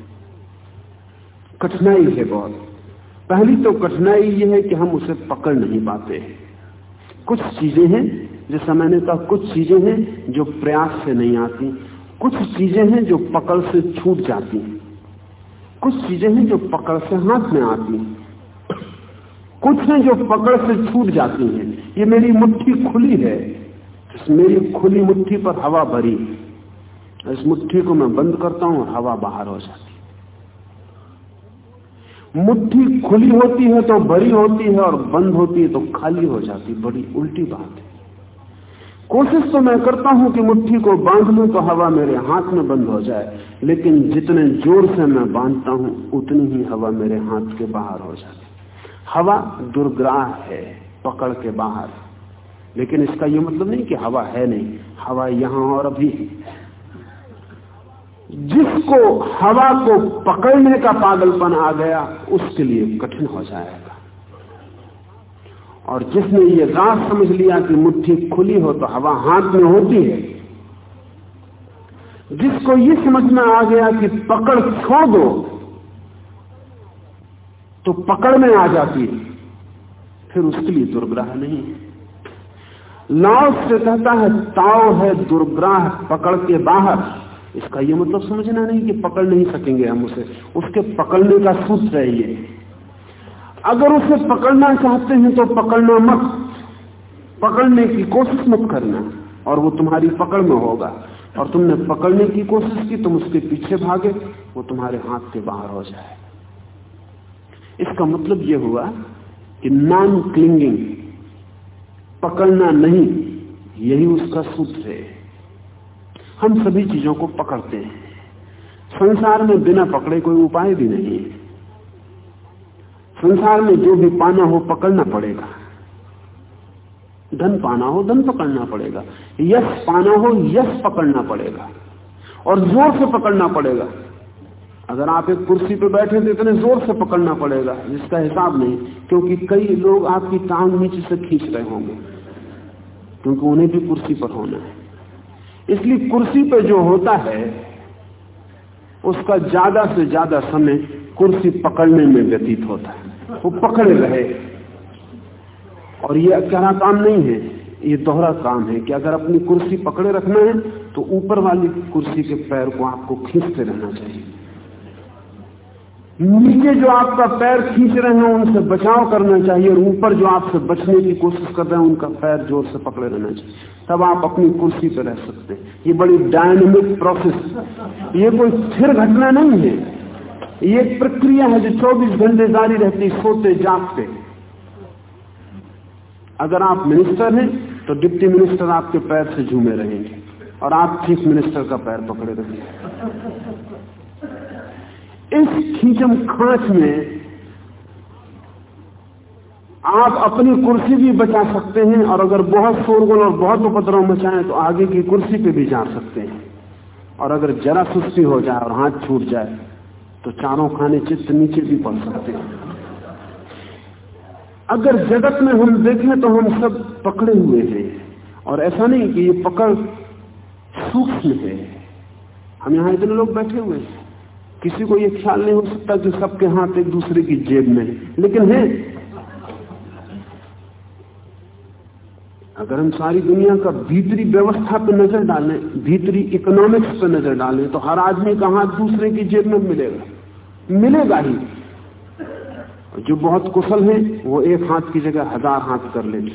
कठिनाई है बहुत। पहली तो कठिनाई यह है कि हम उसे पकड़ नहीं पाते कुछ चीज़ें हैं, जैसा मैंने कहा, कुछ चीज़ें हैं जो प्रयास से नहीं आती। कुछ चीज़ें हैं जो पकड़ से छूट जाती हैं। कुछ चीज़ें हैं जो पकड़ से हाथ में आती हैं। कुछ हैं जो पकड़ से छूट जाती हैं। ये मेरी मुट्ठी खुली है। मेरी खुली मुट्ठी पर हवा भरी, इस मुट्ठी को मैं बंद करता हूँ हवा बाहर हो जाती मुट्ठी खुली होती है तो भरी होती है और बंद होती है तो खाली हो जाती, बड़ी उल्टी बात है। कोशिश तो मैं करता हूँ कि मुट्ठी को बाँध लूँ तो हवा मेरे हाथ में बंद हो जाए, लेकिन जितने ज़ोर से मैं बांधता हूँ, उतनी ही हवा मेरे हाथ के बाहर हो जाती। हवा दुर्ग्राह है, पकड़ के बाहर। लेकिन इसका यह मतलब नहीं कि हवा है नहीं, हवा यहाँ और अभी है। जिसको हवा को पकड़ने का पागलपन आ गया, उसके लिए कठिन हो जाएगा। और जिसने ये रात समझ लिया कि मुट्ठी खुली हो तो हवा हाथ में होती है, जिसको ये समझ में आ गया कि पकड़ छोड़ दो तो पकड़ में आ जाती फिर उसके लिए दुर्ग्रह नहीं है। लाओ से कहता है, ताव है दुर्ग्राह, पकड़ के बाहर। इसका यह मतलब समझना नहीं कि पकड़ नहीं सकेंगे हम उसे। उसके पकड़ने का सूत्र है ये। अगर उसे पकड़ना चाहते हैं तो पकड़ना मत। पकड़ने की कोशिश मत करना, और वो तुम्हारी पकड़ में होगा। और तुमने पकड़ने की कोशिश की, तुम उसके पीछे भागे, वो तुम्हारे हाथ के बाहर हो जाए। इसका मतलब यह हुआ कि नॉन क्लिंगिंग पकड़ना नहीं, यही उसका सूत्र है। हम सभी चीज़ों को पकड़ते हैं। संसार में बिना पकड़े कोई उपाय भी नहीं है। संसार में जो भी पाना हो पकड़ना पड़ेगा। धन पाना हो, धन पकड़ना पड़ेगा। यश पाना हो, यश पकड़ना पड़ेगा। और ज़ोर से पकड़ना पड़ेगा। अगर आप एक कुर्सी पर बैठे तो इतने ज़ोर से पकड़ना पड़ेगा, जिसका हिसाब नहीं, क्योंकि कई लोग आपकी टांग नीचे से खींच रहे होंगे, क्योंकि उन्हें भी कुर्सी पर होना है। इसलिए कुर्सी पर जो होता है, उसका ज़्यादा से ज़्यादा समय कुर्सी पकड़ने में व्यतीत होता है। वो पकड़े रहे। और ये अकेला काम नहीं है, ये दोहरा काम है कि अगर अपनी कुर्सी पकड़े रखना है तो ऊपर वाली कुर्सी के पैर को आपको खींचते रहना चाहिए। नीचे जो आपका पैर खींच रहे हैं, उनसे बचाव करना चाहिए, और ऊपर जो आपसे बचने की कोशिश कर रहे हैं, उनका पैर ज़ोर से पकड़े रहना चाहिए। तब आप अपनी कुर्सी पर रह सकते हैं। ये बड़ी डायनेमिक प्रोसेस ये कोई स्थिर घटना नहीं है। ये एक प्रक्रिया है जो 24 घंटे जारी रहती सोते जागते। अगर आप मिनिस्टर हैं तो डिप्टी मिनिस्टर आपके पैर से झूमे रहेंगे, और आप चीफ मिनिस्टर का पैर पकड़े रहेंगे। इस खींचम खांच में आप अपनी कुर्सी भी बचा सकते हैं और अगर बहुत शोरगुल और बहुत उपद्रव मचाएँ तो आगे की कुर्सी पे भी जा सकते हैं। और अगर जरा सुस्ती हो जाए और हाथ छूट जाए तो चारों खाने चित्त नीचे भी पड़ सकते हैं। अगर जगत में हम देखें तो हम सब पकड़े हुए हैं। और ऐसा नहीं कि ये पकड़ सूक्ष्म है। हम यहाँ इतने लोग बैठे हुए हैं। किसी को यह ख्याल नहीं हो सकता कि सबके हाथ एक दूसरे की जेब में लेकिन है। अगर हम सारी दुनिया का भीतरी व्यवस्था पर नज़र डालें, भीतरी इकोनॉमिक्स पर नज़र डालें तो हर आदमी का हाथ दूसरे की जेब में मिलेगा। मिलेगा ही। जो बहुत कुशल है, वो एक हाथ की जगह हज़ार हाथ कर लेते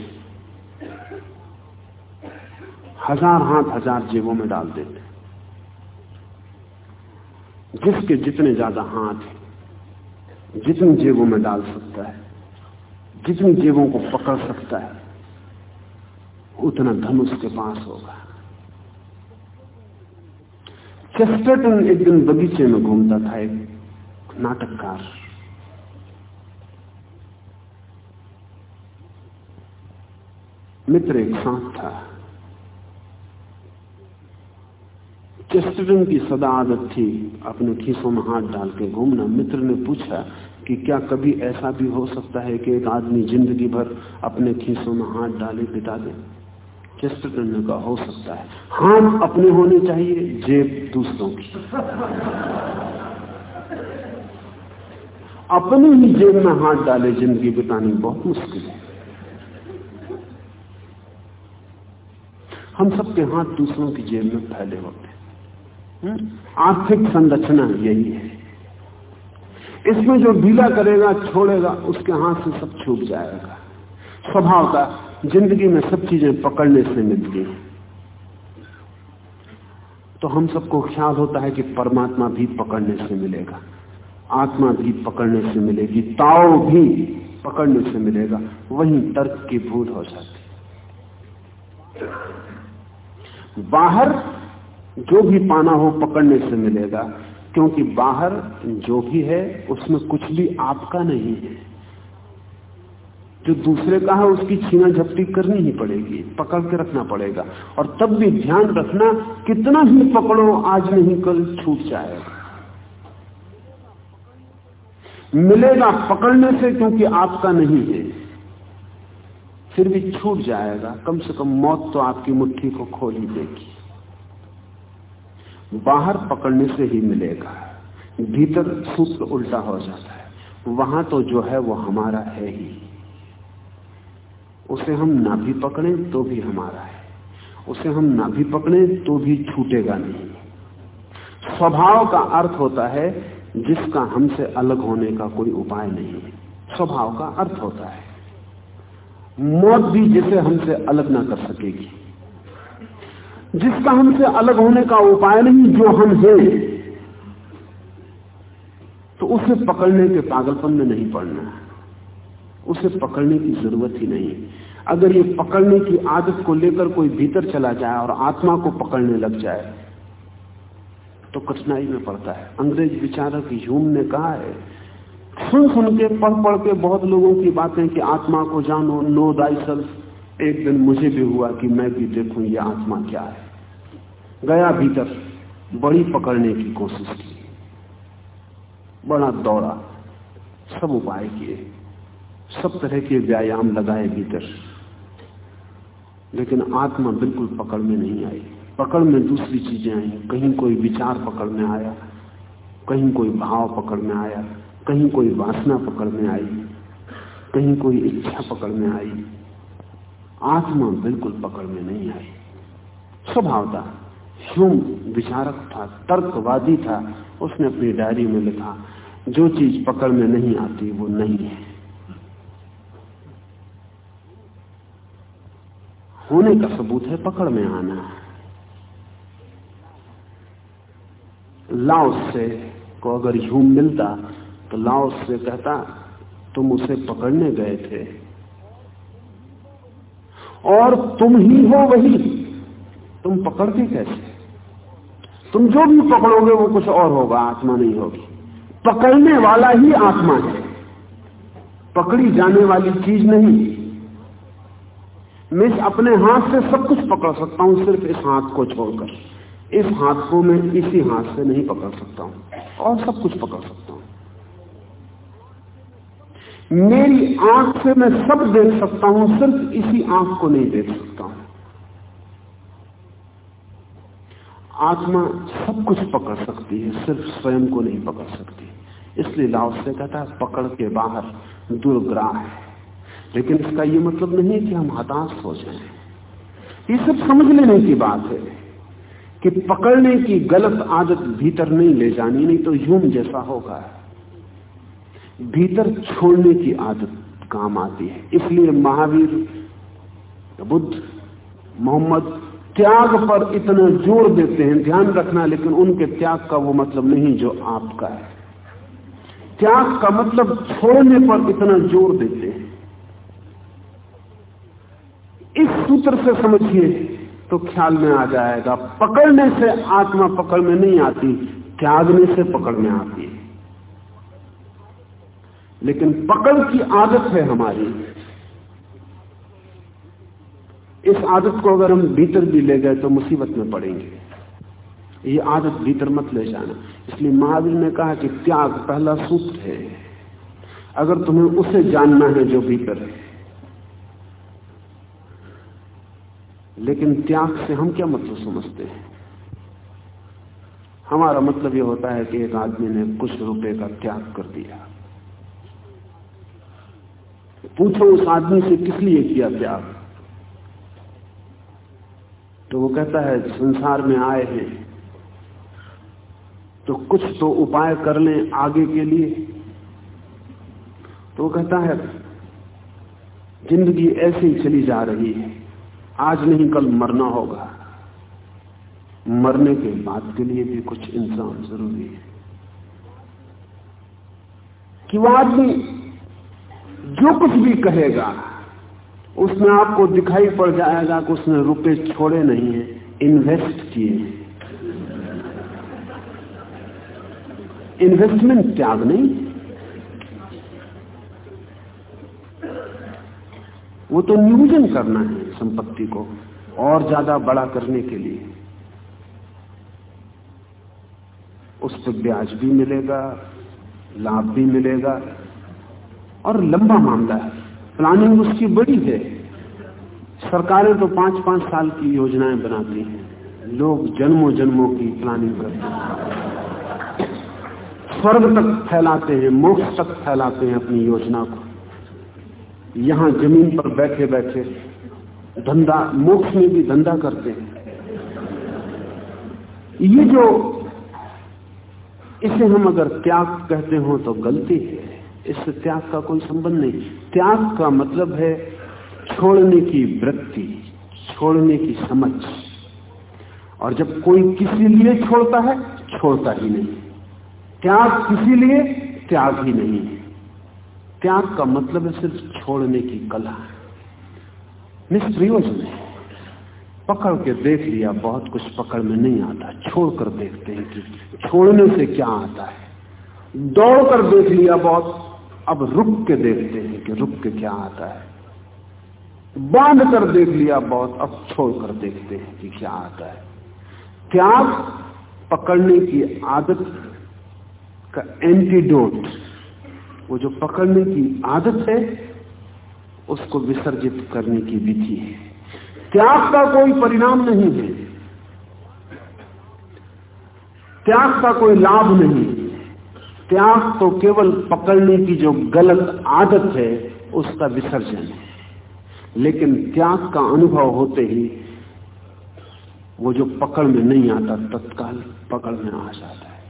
हज़ार हाथ हज़ार जेबों में डाल देते जिसके जितने ज़्यादा हाथ है, जितनी जेबों में डाल सकता है, जितनी जेबों को पकड़ सकता है, उतना धन उसके पास होगा। चेस्टरटन एक दिन बगीचे में घूमता था एक नाटककार। मित्र एक साथ था। चेस्टरटन की सदा आदत थी? अपने खीसों में हाथ डाल के घूमना। मित्र ने पूछा कि क्या कभी ऐसा भी हो सकता है कि एक आदमी ज़िंदगी भर अपने खीसों में हाथ डाले बिता दे? चेस्टरटन ने कहा हो सकता है? हाथ अपने होने चाहिए, जेब दूसरों की। अपनी ही जेब में हाथ डाले ज़िंदगी बितानी बहुत मुश्किल है। हम सबके हाथ दूसरों की जेब में फैले होते हैं। आर्थिक संरचना यही है। इसमें जो ढीला करेगा, छोड़ेगा, उसके हाथ से सब छूट जाएगा। स्वभाव का, ज़िंदगी में सब चीज़ें पकड़ने से मिलती हैं। तो हम सबको ख्याल होता है कि परमात्मा भी पकड़ने से मिलेगा। आत्मा भी पकड़ने से मिलेगी। ताओ भी पकड़ने से मिलेगा। वही तर्क की भूल हो जाती बाहर जो भी पाना हो पकड़ने से मिलेगा, क्योंकि बाहर जो भी है, उसमें कुछ भी आपका नहीं है। जो दूसरे का है, उसकी छीना झपटी करनी ही पड़ेगी, पकड़ के रखना पड़ेगा। और तब भी ध्यान रखना, कितना ही पकड़ो, आज नहीं, कल छूट जाएगा मिलेगा पकड़ने से, क्योंकि आपका नहीं है। फिर भी छूट जाएगा, कम से कम मौत तो आपकी मुट्ठी को खोल देगी। बाहर पकड़ने से ही मिलेगा। भीतर सूत्र उल्टा हो जाता है। वहाँ तो जो है वो हमारा है ही। उसे हम ना भी पकड़े तो भी हमारा है। उसे हम ना भी पकड़े तो भी छूटेगा नहीं। स्वभाव का अर्थ होता है, जिसका हमसे अलग होने का कोई उपाय नहीं। है स्वभाव का अर्थ होता है। मौत भी जिसे हमसे अलग ना कर सकेगी। जिसका हमसे अलग होने का उपाय नहीं, जो हम हैं तो उसे पकड़ने के पागलपन में नहीं पड़ना। उसे पकड़ने की ज़रूरत ही नहीं। अगर ये पकड़ने की आदत को लेकर कोई भीतर चला जाए और आत्मा को पकड़ने लग जाए तो कठिनाई में पड़ता है। अंग्रेज़ विचारक ह्यूम ने कहा है, सुन सुन के, पढ़ पढ़ के बहुत लोगों की बातें कि आत्मा को जानो, नो दाई एक दिन मुझे भी हुआ कि मैं भी देखूँ ये आत्मा क्या है। गया भीतर, बड़ी पकड़ने की कोशिश की। बड़ा दौड़ा, सब उपाय किए, सब तरह के व्यायाम लगाए भीतर। लेकिन आत्मा बिल्कुल पकड़ में नहीं आई। पकड़ में दूसरी चीज़ें आई। कहीं कोई विचार पकड़ में आया, कहीं कोई भाव पकड़ में आया, कहीं कोई वासना पकड़ में आई, कहीं कोई इच्छा पकड़ में आई। आत्मा बिल्कुल पकड़ में नहीं आई। स्वभाव ह्यूम विचारक था, तर्कवादी था, उसने अपनी डायरी में लिखा, जो चीज़ पकड़ में नहीं आती वो नहीं है। होने का सबूत है पकड़ में आना। लाओस से को अगर ह्यूम मिलता तो लाओस से कहता, तुम उसे पकड़ने गए थे। और तुम ही हो वही। तुम पकड़ते कैसे? तुम जो भी पकड़ोगे वो कुछ और होगा, आत्मा नहीं होगी। पकड़ने वाला ही आत्मा है। पकड़ी जाने वाली चीज़ नहीं। मैं अपने हाथ से सब कुछ पकड़ सकता हूँ, सिर्फ़ इस हाथ को छोड़कर। इस हाथ को मैं इसी हाथ से नहीं पकड़ सकता हूँ, और सब कुछ पकड़ सकता हूँ। मेरी आँख से मैं सब देख सकता हूँ, सिर्फ़ इसी आँख को नहीं देख सकता हूँ। आत्मा सब कुछ पकड़ सकती है, सिर्फ़ स्वयं को नहीं पकड़ सकती। इसलिए लाओ से कहता है, पकड़ के बाहर दुर्ग्राह है। लेकिन इसका यह मतलब नहीं कि हम हताश हो जाएँ। ये सब समझ लेने की बात है कि पकड़ने की गलत आदत भीतर नहीं ले जानी, नहीं तो यूम जैसा होगा। भीतर छोड़ने की आदत काम आती है। इसलिए महावीर, बुद्ध, मोहम्मद त्याग पर इतना ज़ोर देते हैं, ध्यान रखना, लेकिन उनके त्याग का वो मतलब नहीं जो आपका है। त्याग का मतलब छोड़ने पर इतना ज़ोर देते हैं। इस सूत्र से समझिए तो ख्याल में आ जाएगा, पकड़ने से आत्मा पकड़ में नहीं आती, त्यागने से पकड़ में आती है। लेकिन पकड़ की आदत है हमारी इस आदत को अगर हम भीतर भी ले गए तो मुसीबत में पड़ेंगे। ये आदत भीतर मत ले जाना। इसलिए महावीर ने कहा कि त्याग पहला सूत्र है। अगर तुम्हें उसे जानना है जो भीतर है। लेकिन त्याग से हम क्या मतलब समझते हैं? हमारा मतलब यह होता है कि एक आदमी ने कुछ रुपए का त्याग कर दिया। पूछो उस आदमी से किस लिए किया त्याग? तो वो कहता है, संसार में आए हैं। तो कुछ तो उपाय कर लें आगे के लिए। तो वो कहता है, ज़िंदगी ऐसे ही चली जा रही है, आज नहीं कल मरना होगा। मरने के बाद के लिए भी कुछ इंसान ज़रूरी है। कि वो आदमी जो कुछ भी कहेगा उसमें आपको दिखाई पड़ जाएगा कि उसने रुपए छोड़े नहीं है इन्वेस्ट किए इन्वेस्टमेंट त्याग नहीं। वो तो नियोजन करना है संपत्ति को और ज़्यादा बड़ा करने के लिए। उस पर ब्याज भी मिलेगा, लाभ भी मिलेगा और लंबा मामला है। प्लानिंग उसकी बड़ी है। सरकारें तो पाँच पाँच साल की योजनाएँ बनाती हैं। लोग जन्मों जन्मों की प्लानिंग करते हैं। स्वर्ग तक फैलाते हैं, मोक्ष तक फैलाते हैं अपनी योजना को। यहाँ ज़मीन पर बैठे बैठे धंधा, मोक्ष में भी धंधा करते हैं। ये जो इसे हम अगर त्याग कहते हो तो गलती है। इससे त्याग का कोई संबंध नहीं। त्याग का मतलब है छोड़ने की वृत्ति, छोड़ने की समझ। और जब कोई किसी लिए छोड़ता है, छोड़ता ही नहीं। त्याग किसी लिए, त्याग ही नहीं। है त्याग का मतलब है सिर्फ़ छोड़ने की कला। निष्प्रयोजन है। पकड़ के देख लिया, बहुत कुछ पकड़ में नहीं आता। छोड़कर देखते हैं कि छोड़ने से क्या आता है। दौड़कर देख लिया बहुत। अब रुक के देखते हैं कि रुक के क्या आता है। बाँध कर देख लिया बहुत, अब छोड़ कर देखते हैं कि क्या आता है। त्याग पकड़ने की आदत का एंटीडोट वो जो पकड़ने की आदत है, उसको विसर्जित करने की विधि है। त्याग का कोई परिणाम नहीं है। त्याग का कोई लाभ नहीं त्याग तो केवल पकड़ने की जो गलत आदत है, उसका विसर्जन है। लेकिन त्याग का अनुभव होते ही वो जो पकड़ में नहीं आता, तत्काल पकड़ में आ जाता है।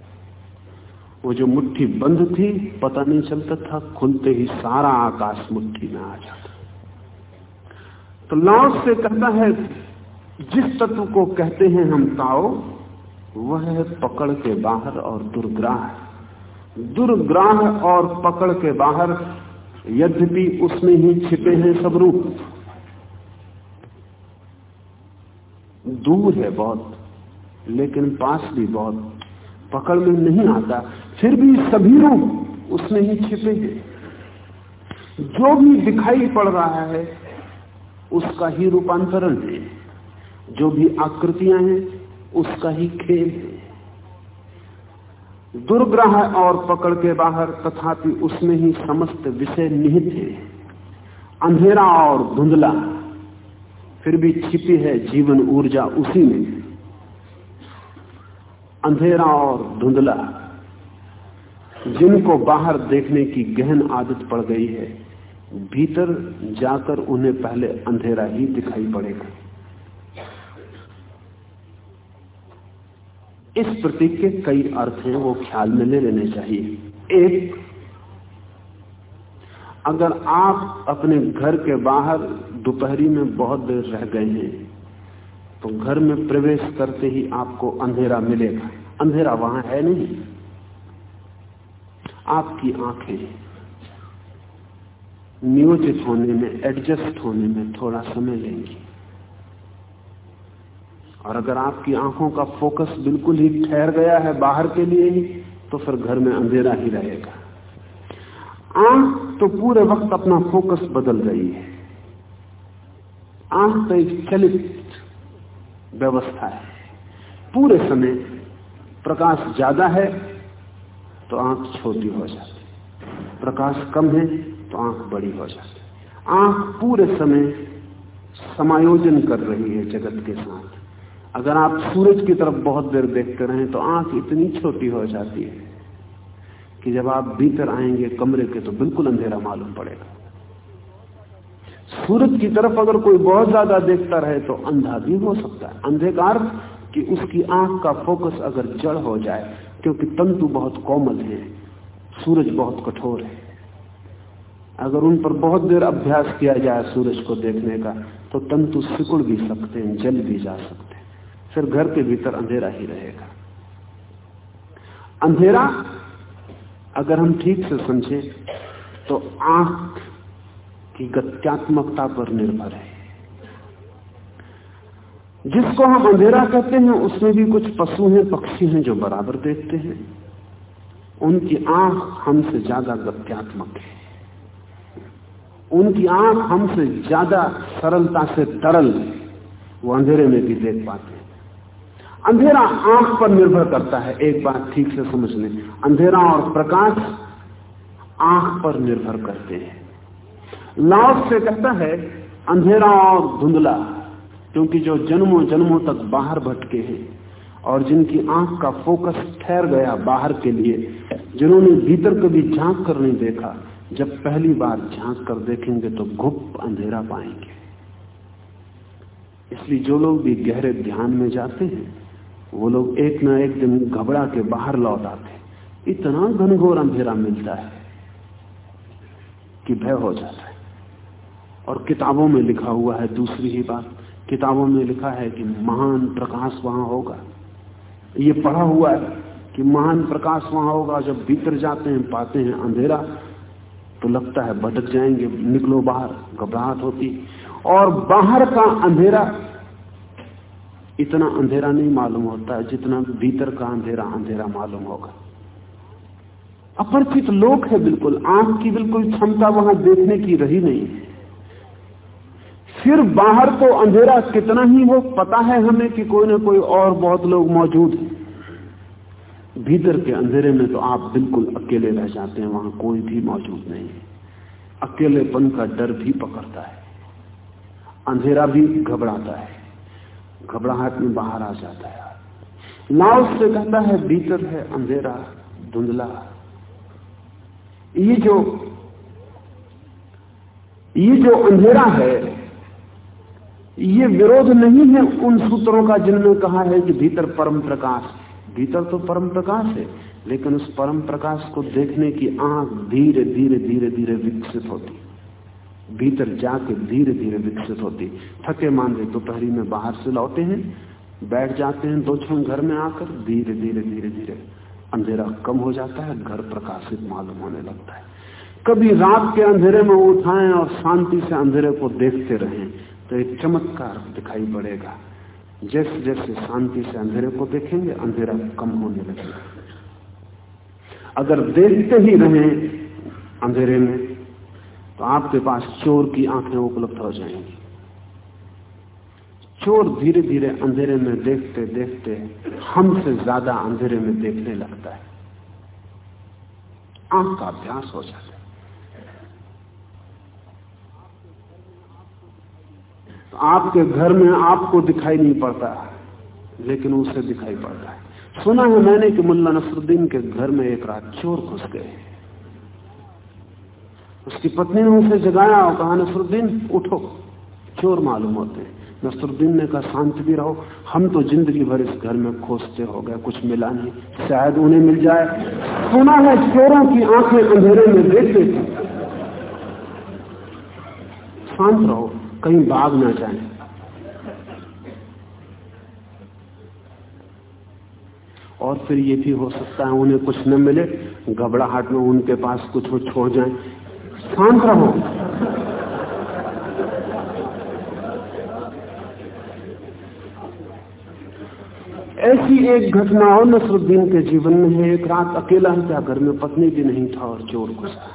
वो जो मुट्ठी बंद थी, पता नहीं चलता था, खुलते ही सारा आकाश मुट्ठी में आ जाता। तो लॉर्ड से कहता है, जिस तत्व को कहते हैं हम ताओ, वह है पकड़ के बाहर और दुर्ग्राह दुर्ग्राह और पकड़ के बाहर, यद्यपि उसमें ही छिपे हैं सब रूप। दूर है बहुत, लेकिन पास भी बहुत। पकड़ में नहीं आता, फिर भी सभी रूप उसमें ही छिपे हैं। जो भी दिखाई पड़ रहा है, उसका ही रूपांतरण है। जो भी आकृतियाँ हैं, उसका ही खेल है। दुर्ग्रह और पकड़ के बाहर तथापि उसमें ही समस्त विषय निहित है। अंधेरा और धुंधला, फिर भी छिपी है जीवन ऊर्जा उसी में। अंधेरा और धुंधला, जिनको बाहर देखने की गहन आदत पड़ गई है, भीतर जाकर उन्हें पहले अंधेरा ही दिखाई पड़ेगा। इस प्रतीक के कई अर्थ हैं, वो ख्याल में ले लेने चाहिए। एक, अगर आप अपने घर के बाहर दोपहरी में बहुत देर रह गए हैं तो घर में प्रवेश करते ही आपको अंधेरा मिलेगा। अंधेरा वहाँ है नहीं। आपकी आँखें नियोजित होने में एडजस्ट होने में थोड़ा समय लेंगी। और अगर आपकी आँखों का फोकस बिल्कुल ही ठहर गया है बाहर के लिए ही तो फिर घर में अंधेरा ही रहेगा। आँख तो पूरे वक्त अपना फोकस बदल रही है। आँख तो एक चलित व्यवस्था है। पूरे समय प्रकाश ज़्यादा है तो आँख छोटी हो जाती प्रकाश कम है तो आँख बड़ी हो जाती आँख पूरे समय समायोजन कर रही है जगत के साथ। अगर आप सूरज की तरफ़ बहुत देर देखते रहें तो आँख इतनी छोटी हो जाती है कि जब आप भीतर आएँगे कमरे के तो बिल्कुल अंधेरा मालूम पड़ेगा। सूरज की तरफ़ अगर कोई बहुत ज़्यादा देखता रहे तो अंधा भी हो सकता है। अंधे का अर्थ कि उसकी आँख का फोकस अगर जड़ हो जाए, क्योंकि तंतु बहुत कोमल है, सूरज बहुत कठोर है। अगर उन पर बहुत देर अभ्यास किया जाए सूरज को देखने का तो तंतु सिकुड़ भी सकते हैं, जल भी जा सकते हैं। फिर घर के भीतर अंधेरा ही रहेगा। अंधेरा अगर हम ठीक से समझे तो आँख की गत्यात्मकता पर निर्भर है। जिसको हम अंधेरा कहते हैं, उसमें भी कुछ पशु हैं, पक्षी हैं जो बराबर देखते हैं। उनकी आँख हमसे ज़्यादा गत्यात्मक है। उनकी आँख हमसे ज़्यादा सरलता से तरल है। वो अंधेरे में भी देख पाते हैं। अंधेरा आँख पर निर्भर करता है, एक बात ठीक से समझ लें अंधेरा और प्रकाश आँख पर निर्भर करते हैं। लाभ से कहता है, अंधेरा और धुंधला, क्योंकि जो जन्मों जन्मों तक बाहर भटके हैं और जिनकी आँख का फोकस ठहर गया बाहर के लिए, जिन्होंने भीतर कभी झाँक कर नहीं देखा, जब पहली बार झाँक कर देखेंगे तो गुप्त अंधेरा पाएँगे। इसलिए जो लोग भी गहरे ध्यान में जाते हैं वो लोग एक ना एक दिन घबरा के बाहर लौट आते इतना घनघोर अंधेरा मिलता है कि भय हो जाता है। और किताबों में लिखा हुआ है दूसरी ही बात। किताबों में लिखा है कि महान प्रकाश वहाँ होगा। ये पढ़ा हुआ है कि महान प्रकाश वहाँ होगा। जब भीतर जाते हैं, पाते हैं अंधेरा तो लगता है भटक जाएँगे, निकलो बाहर, घबराहट होती। और बाहर का अंधेरा इतना अंधेरा नहीं मालूम होता है जितना भीतर का अंधेरा अंधेरा मालूम होगा। अपरिचित लोक है बिल्कुल, आँख की बिल्कुल क्षमता वहाँ देखने की रही नहीं है। फिर बाहर तो अंधेरा कितना ही हो, पता है हमें कि कोई ना कोई और बहुत लोग मौजूद हैं। भीतर के अंधेरे में तो आप बिल्कुल अकेले रह जाते हैं, वहाँ कोई भी मौजूद नहीं है। अकेलेपन का डर भी पकड़ता है। अंधेरा भी घबराता है। घबराहट में बाहर आ जाता है। नाव से कहता है, भीतर है, अंधेरा, धुंधला। ये जो ये जो अंधेरा है, ये विरोध नहीं है उन सूत्रों का जिनमें कहा है कि भीतर परम प्रकाश भीतर तो परम प्रकाश है, लेकिन उस परम प्रकाश को देखने की आँख धीरे धीरे धीरे धीरे विकसित होती भीतर जाके धीरे धीरे विकसित होती। थके मांदे दोपहरी में बाहर से लौटे हैं, बैठ जाते हैं दो क्षण घर में आकर धीरे धीरे धीरे धीरे अंधेरा कम हो जाता है, घर प्रकाशित मालूम होने लगता है। कभी रात के अंधेरे में उठाएँ और शांति से अंधेरे को देखते रहें तो एक चमत्कार दिखाई पड़ेगा। जैसे जैसे शांति से अंधेरे को देखेंगे, अंधेरा कम होने लगेगा। अगर देखते ही रहें अंधेरे में तो आपके पास चोर की आँखें उपलब्ध हो जाएँगी। चोर धीरे धीरे अंधेरे में देखते देखते हमसे ज़्यादा अंधेरे में देखने लगता है। आँख का अभ्यास हो जाता है। तो आपके घर में आपको दिखाई नहीं पड़ता, लेकिन उसे दिखाई पड़ता है। सुना है मैंने कि मुल्ला नसरुद्दीन के घर में एक रात चोर घुस गए। उसकी पत्नी ने उसे जगाया और कहा, नसरुद्दीन, उठो। चोर मालूम होते हैं। नसरुद्दीन ने कहा, शांत भी रहो। हम तो ज़िंदगी भर इस घर में खोजते हो गए, कुछ मिला नहीं। शायद उन्हें मिल जाए। सुना है, चोरों की आँखें अंधेरे में देखते थे। शांत रहो, कहीं भाग ना जाए। और फिर ये भी हो सकता है, उन्हें कुछ न मिले। घबराहट में उनके पास कुछ हो, छोड़ जाए। शांत रहो ऐसी एक घटना और नसरुद्दीन के जीवन में है। एक रात अकेला था, घर में पत्नी भी नहीं था और चोर घुसा।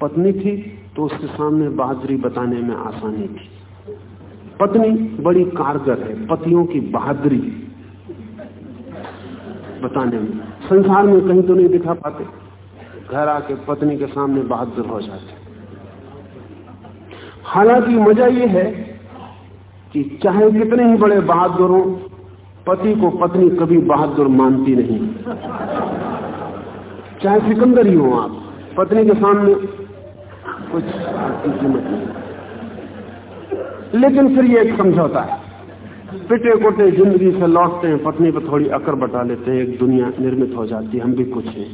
पत्नी थी तो उसके सामने बहादुरी बताने में आसानी थी। पत्नी बड़ी कारगर है, पतियों की बहादुरी बताने में। संसार में कहीं तो नहीं दिखा पाते। घर आके पत्नी के सामने बहादुर हो जाते। हालाँकि मज़ा यह है कि चाहे कितने ही बड़े बहादुर हो, पति को पत्नी कभी बहादुर मानती नहीं। चाहे सिकंदर ही हो आप, पत्नी के सामने कुछ आपकी कीमत नहीं लेकिन फिर ये एक समझौता है। पिटे कोटे ज़िंदगी से लौटते हैं, पत्नी पर थोड़ी अकर बटा लेते हैं, एक दुनिया निर्मित हो जाती हम भी कुछ हैं।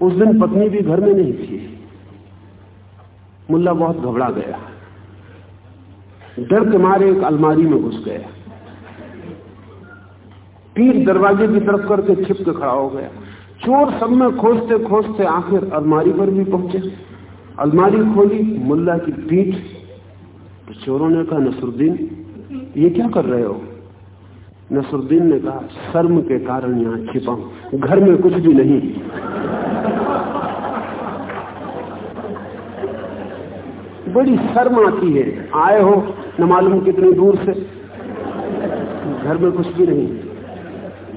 उस दिन पत्नी भी घर में नहीं थी। मुल्ला बहुत घबरा गया। डर के मारे एक अलमारी में घुस गया। पीर दरवाजे की तरफ़ करके छिप के खड़ा हो गया। चोर सब में खोजते खोजते आखिर अलमारी पर भी पहुँचे। अलमारी खोली, मुल्ला की पीठ तो चोरों ने कहा, नसरुद्दीन ये क्या कर रहे हो? नसरुद्दीन ने कहा, शर्म के कारण यहाँ छिपा हूँ। घर में कुछ भी नहीं। बड़ी शर्म आती है। आए हो, न मालूम कितनी दूर से। घर में कुछ भी नहीं।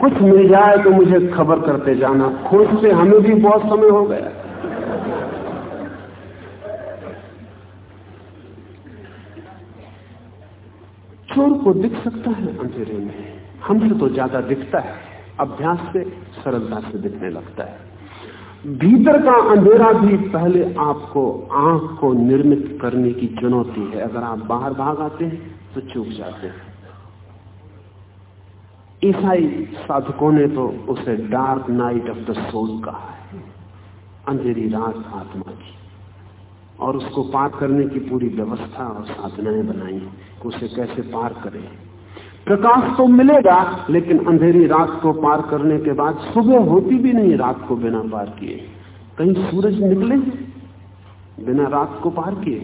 कुछ मिल जाए तो मुझे खबर करते जाना। खोजते हमें भी बहुत समय हो गया। चोर को दिख सकता है अंधेरे में। हमसे तो ज़्यादा दिखता है, अभ्यास से सरलता से दिखने लगता है। भीतर का अंधेरा भी पहले आपको आँख को निर्मित करने की चुनौती है। अगर आप बाहर भाग आते हैं तो चूक जाते हैं। ईसाई साधकों ने तो उसे dark night of the soul कहा है। अंधेरी रात आत्मा की। और उसको पार करने की पूरी व्यवस्था और साधनाएँ बनाई। उसे कैसे पार करें? प्रकाश तो मिलेगा, लेकिन अंधेरी रात को पार करने के बाद सुबह होती भी नहीं रात को बिना पार किए। कहीं सूरज निकले बिना रात को पार किए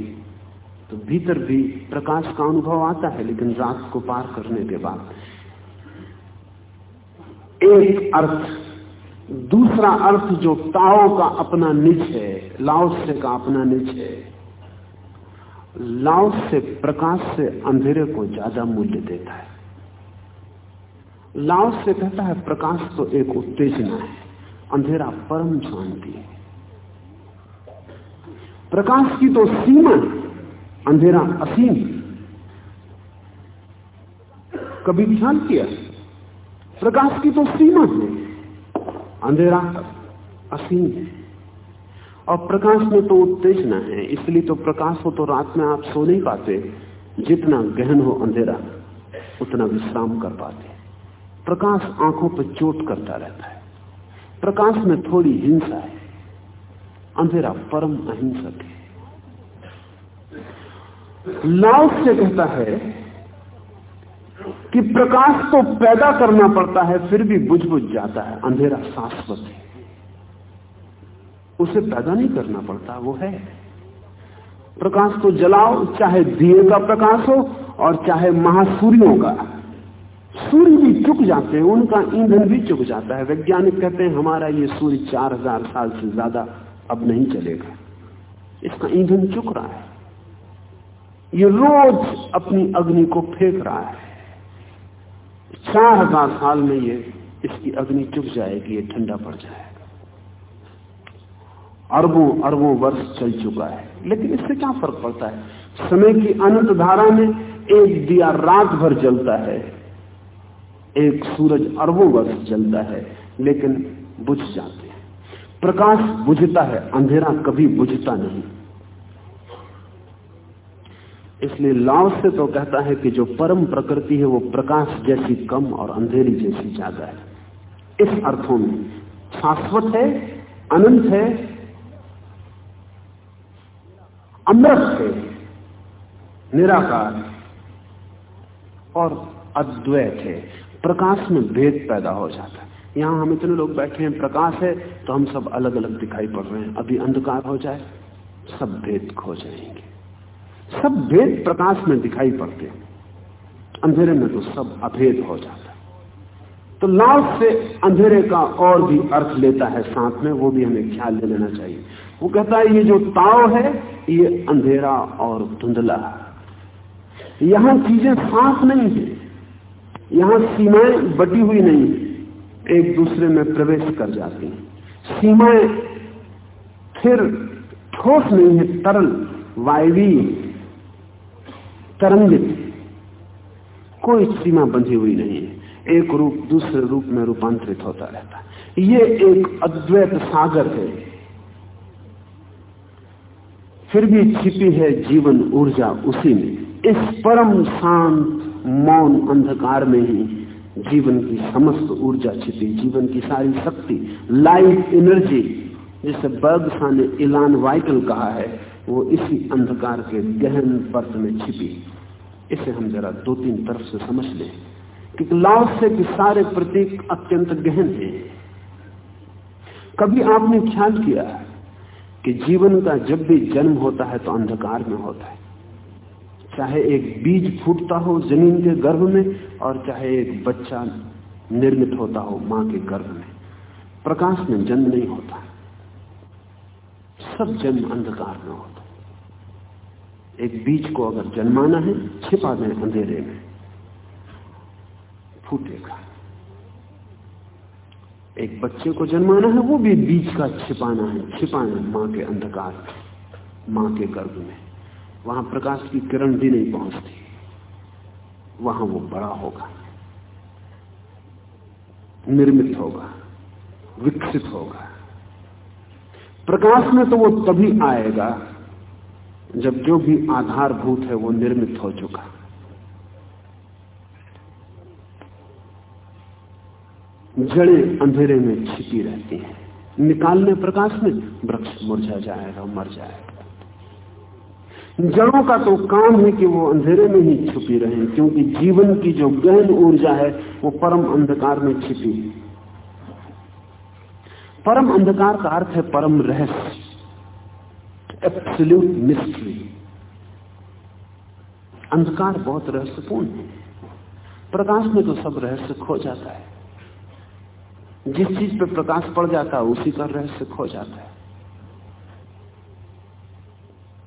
तो भीतर भी प्रकाश का अनुभव आता है, लेकिन रात को पार करने के बाद एक अर्थ दूसरा अर्थ जो ताओ का अपना निज है लाओसे का अपना निज है लाओस से प्रकाश से अंधेरे को ज़्यादा मूल्य देता है। लाओस से कहता है प्रकाश तो एक उत्तेजना है, अंधेरा परम शांति है। प्रकाश की तो सीमा अंधेरा असीम कभी ख्याल किया, प्रकाश की तो सीमा है। अंधेरा, असीम है। और प्रकाश में तो उत्तेजना है, इसलिए तो प्रकाश हो तो रात में आप सो नहीं पाते। जितना गहन हो अंधेरा, उतना विश्राम कर पाते। प्रकाश आँखों पर चोट करता रहता है। प्रकाश में थोड़ी हिंसा है। अंधेरा परम अहिंसक है। लाओस से कहता है कि प्रकाश तो पैदा करना पड़ता है, फिर भी बुझ बुझ जाता है, अंधेरा शाश्वत है। उसे पैदा नहीं करना पड़ता, वो है। प्रकाश तो जलाओ, चाहे दिए का प्रकाश हो, और चाहे महासूर्यों का। सूर्य भी चुक जाते हैं, उनका ईंधन भी चुक जाता है। वैज्ञानिक कहते हैं, हमारा ये सूर्य चार हज़ार साल से ज़्यादा अब नहीं चलेगा। इसका ईंधन चुक रहा है। ये रोज अपनी अग्नि को फेंक रहा है। चार हज़ार साल में ये, इसकी अग्नि चुक जाएगी, ये ठंडा पड़ जाएगा। अरबों अरबों वर्ष चल चुका है। लेकिन इससे क्या फ़र्क पड़ता है? समय की अनंत धारा में एक दिया रात भर जलता है। एक सूरज अरबों वर्ष जलता है, लेकिन बुझ जाते हैं। प्रकाश बुझता है, अंधेरा कभी बुझता नहीं। इसलिए लाव से तो कहता है कि जो परम प्रकृति है, वो प्रकाश जैसी कम और अंधेरी जैसी ज़्यादा है। इस अर्थों में शाश्वत है, अनंत है, अमृत है, निराकार और अद्वैत है। प्रकाश में भेद पैदा हो जाता है। यहाँ हम इतने लोग बैठे हैं, प्रकाश है तो हम सब अलग अलग दिखाई पड़ रहे हैं। अभी अंधकार हो जाए, सब भेद खो जाएँगे। सब भेद प्रकाश में दिखाई पड़ते अंधेरे में तो सब अभेद हो जाता तो लाभ से अंधेरे का और भी अर्थ लेता है साथ में, वो भी हमें ख्याल ले लेना चाहिए। वो कहता है, ये जो ताव है, ये अंधेरा और धुंधला यहाँ चीज़ें साफ़ नहीं है। यहाँ सीमाएँ बटी हुई नहीं एक दूसरे में प्रवेश कर जाती हैं। सीमाएँ फिर ठोस नहीं है, तरल, वायवीय तरंगित कोई सीमा बंधी हुई नहीं है। एक रूप दूसरे रूप में रूपांतरित होता रहता है। ये एक अद्वैत सागर है। फिर भी छिपी है जीवन ऊर्जा उसी में। इस परम शांत, मौन अंधकार में ही जीवन की समस्त ऊर्जा छिपी, जीवन की सारी शक्ति लाइफ एनर्जी जिसे बर्ग ने इलान वाइटल कहा है वो इसी अंधकार के गहन पर्त में छिपी। इसे हम जरा दो तीन तरफ़ से समझ लें क्योंकि लाभ से कि सारे प्रतीक अत्यंत गहन हैं। कभी आपने ख्याल किया कि जीवन का जब भी जन्म होता है तो अंधकार में होता है। चाहे एक बीज फूटता हो ज़मीन के गर्भ में और चाहे एक बच्चा निर्मित होता हो माँ के गर्भ में। प्रकाश में जन्म नहीं होता। सब जन्म अंधकार में होता एक बीज को अगर जन्माना है, छिपा दें अंधेरे में। फूटेगा। एक बच्चे को जन्माना है, वो भी बीज का छिपाना है, छिपाना माँ के अंधकार माँ के गर्भ में। वहाँ प्रकाश की किरण भी नहीं पहुँचती। वहाँ वो बड़ा होगा। निर्मित होगा। विकसित होगा। प्रकाश में तो वो तभी आएगा जब जो भी आधारभूत है वो निर्मित हो चुका। जड़ें अंधेरे में छिपी रहती हैं। निकालने प्रकाश में वृक्ष मुरझा जाएगा, मर जाएगा। जड़ों का तो काम है कि वो अंधेरे में ही छुपी रहे, क्योंकि जीवन की जो गहन ऊर्जा है वो परम अंधकार में छिपी है। परम अंधकार का अर्थ है परम रहस्य। एब्सोल्यूट मिस्ट्री अंधकार बहुत रहस्यपूर्ण है। प्रकाश में तो सब रहस्य खो जाता है। जिस चीज़ पर प्रकाश पड़ जाता है, उसी का रहस्य खो जाता है।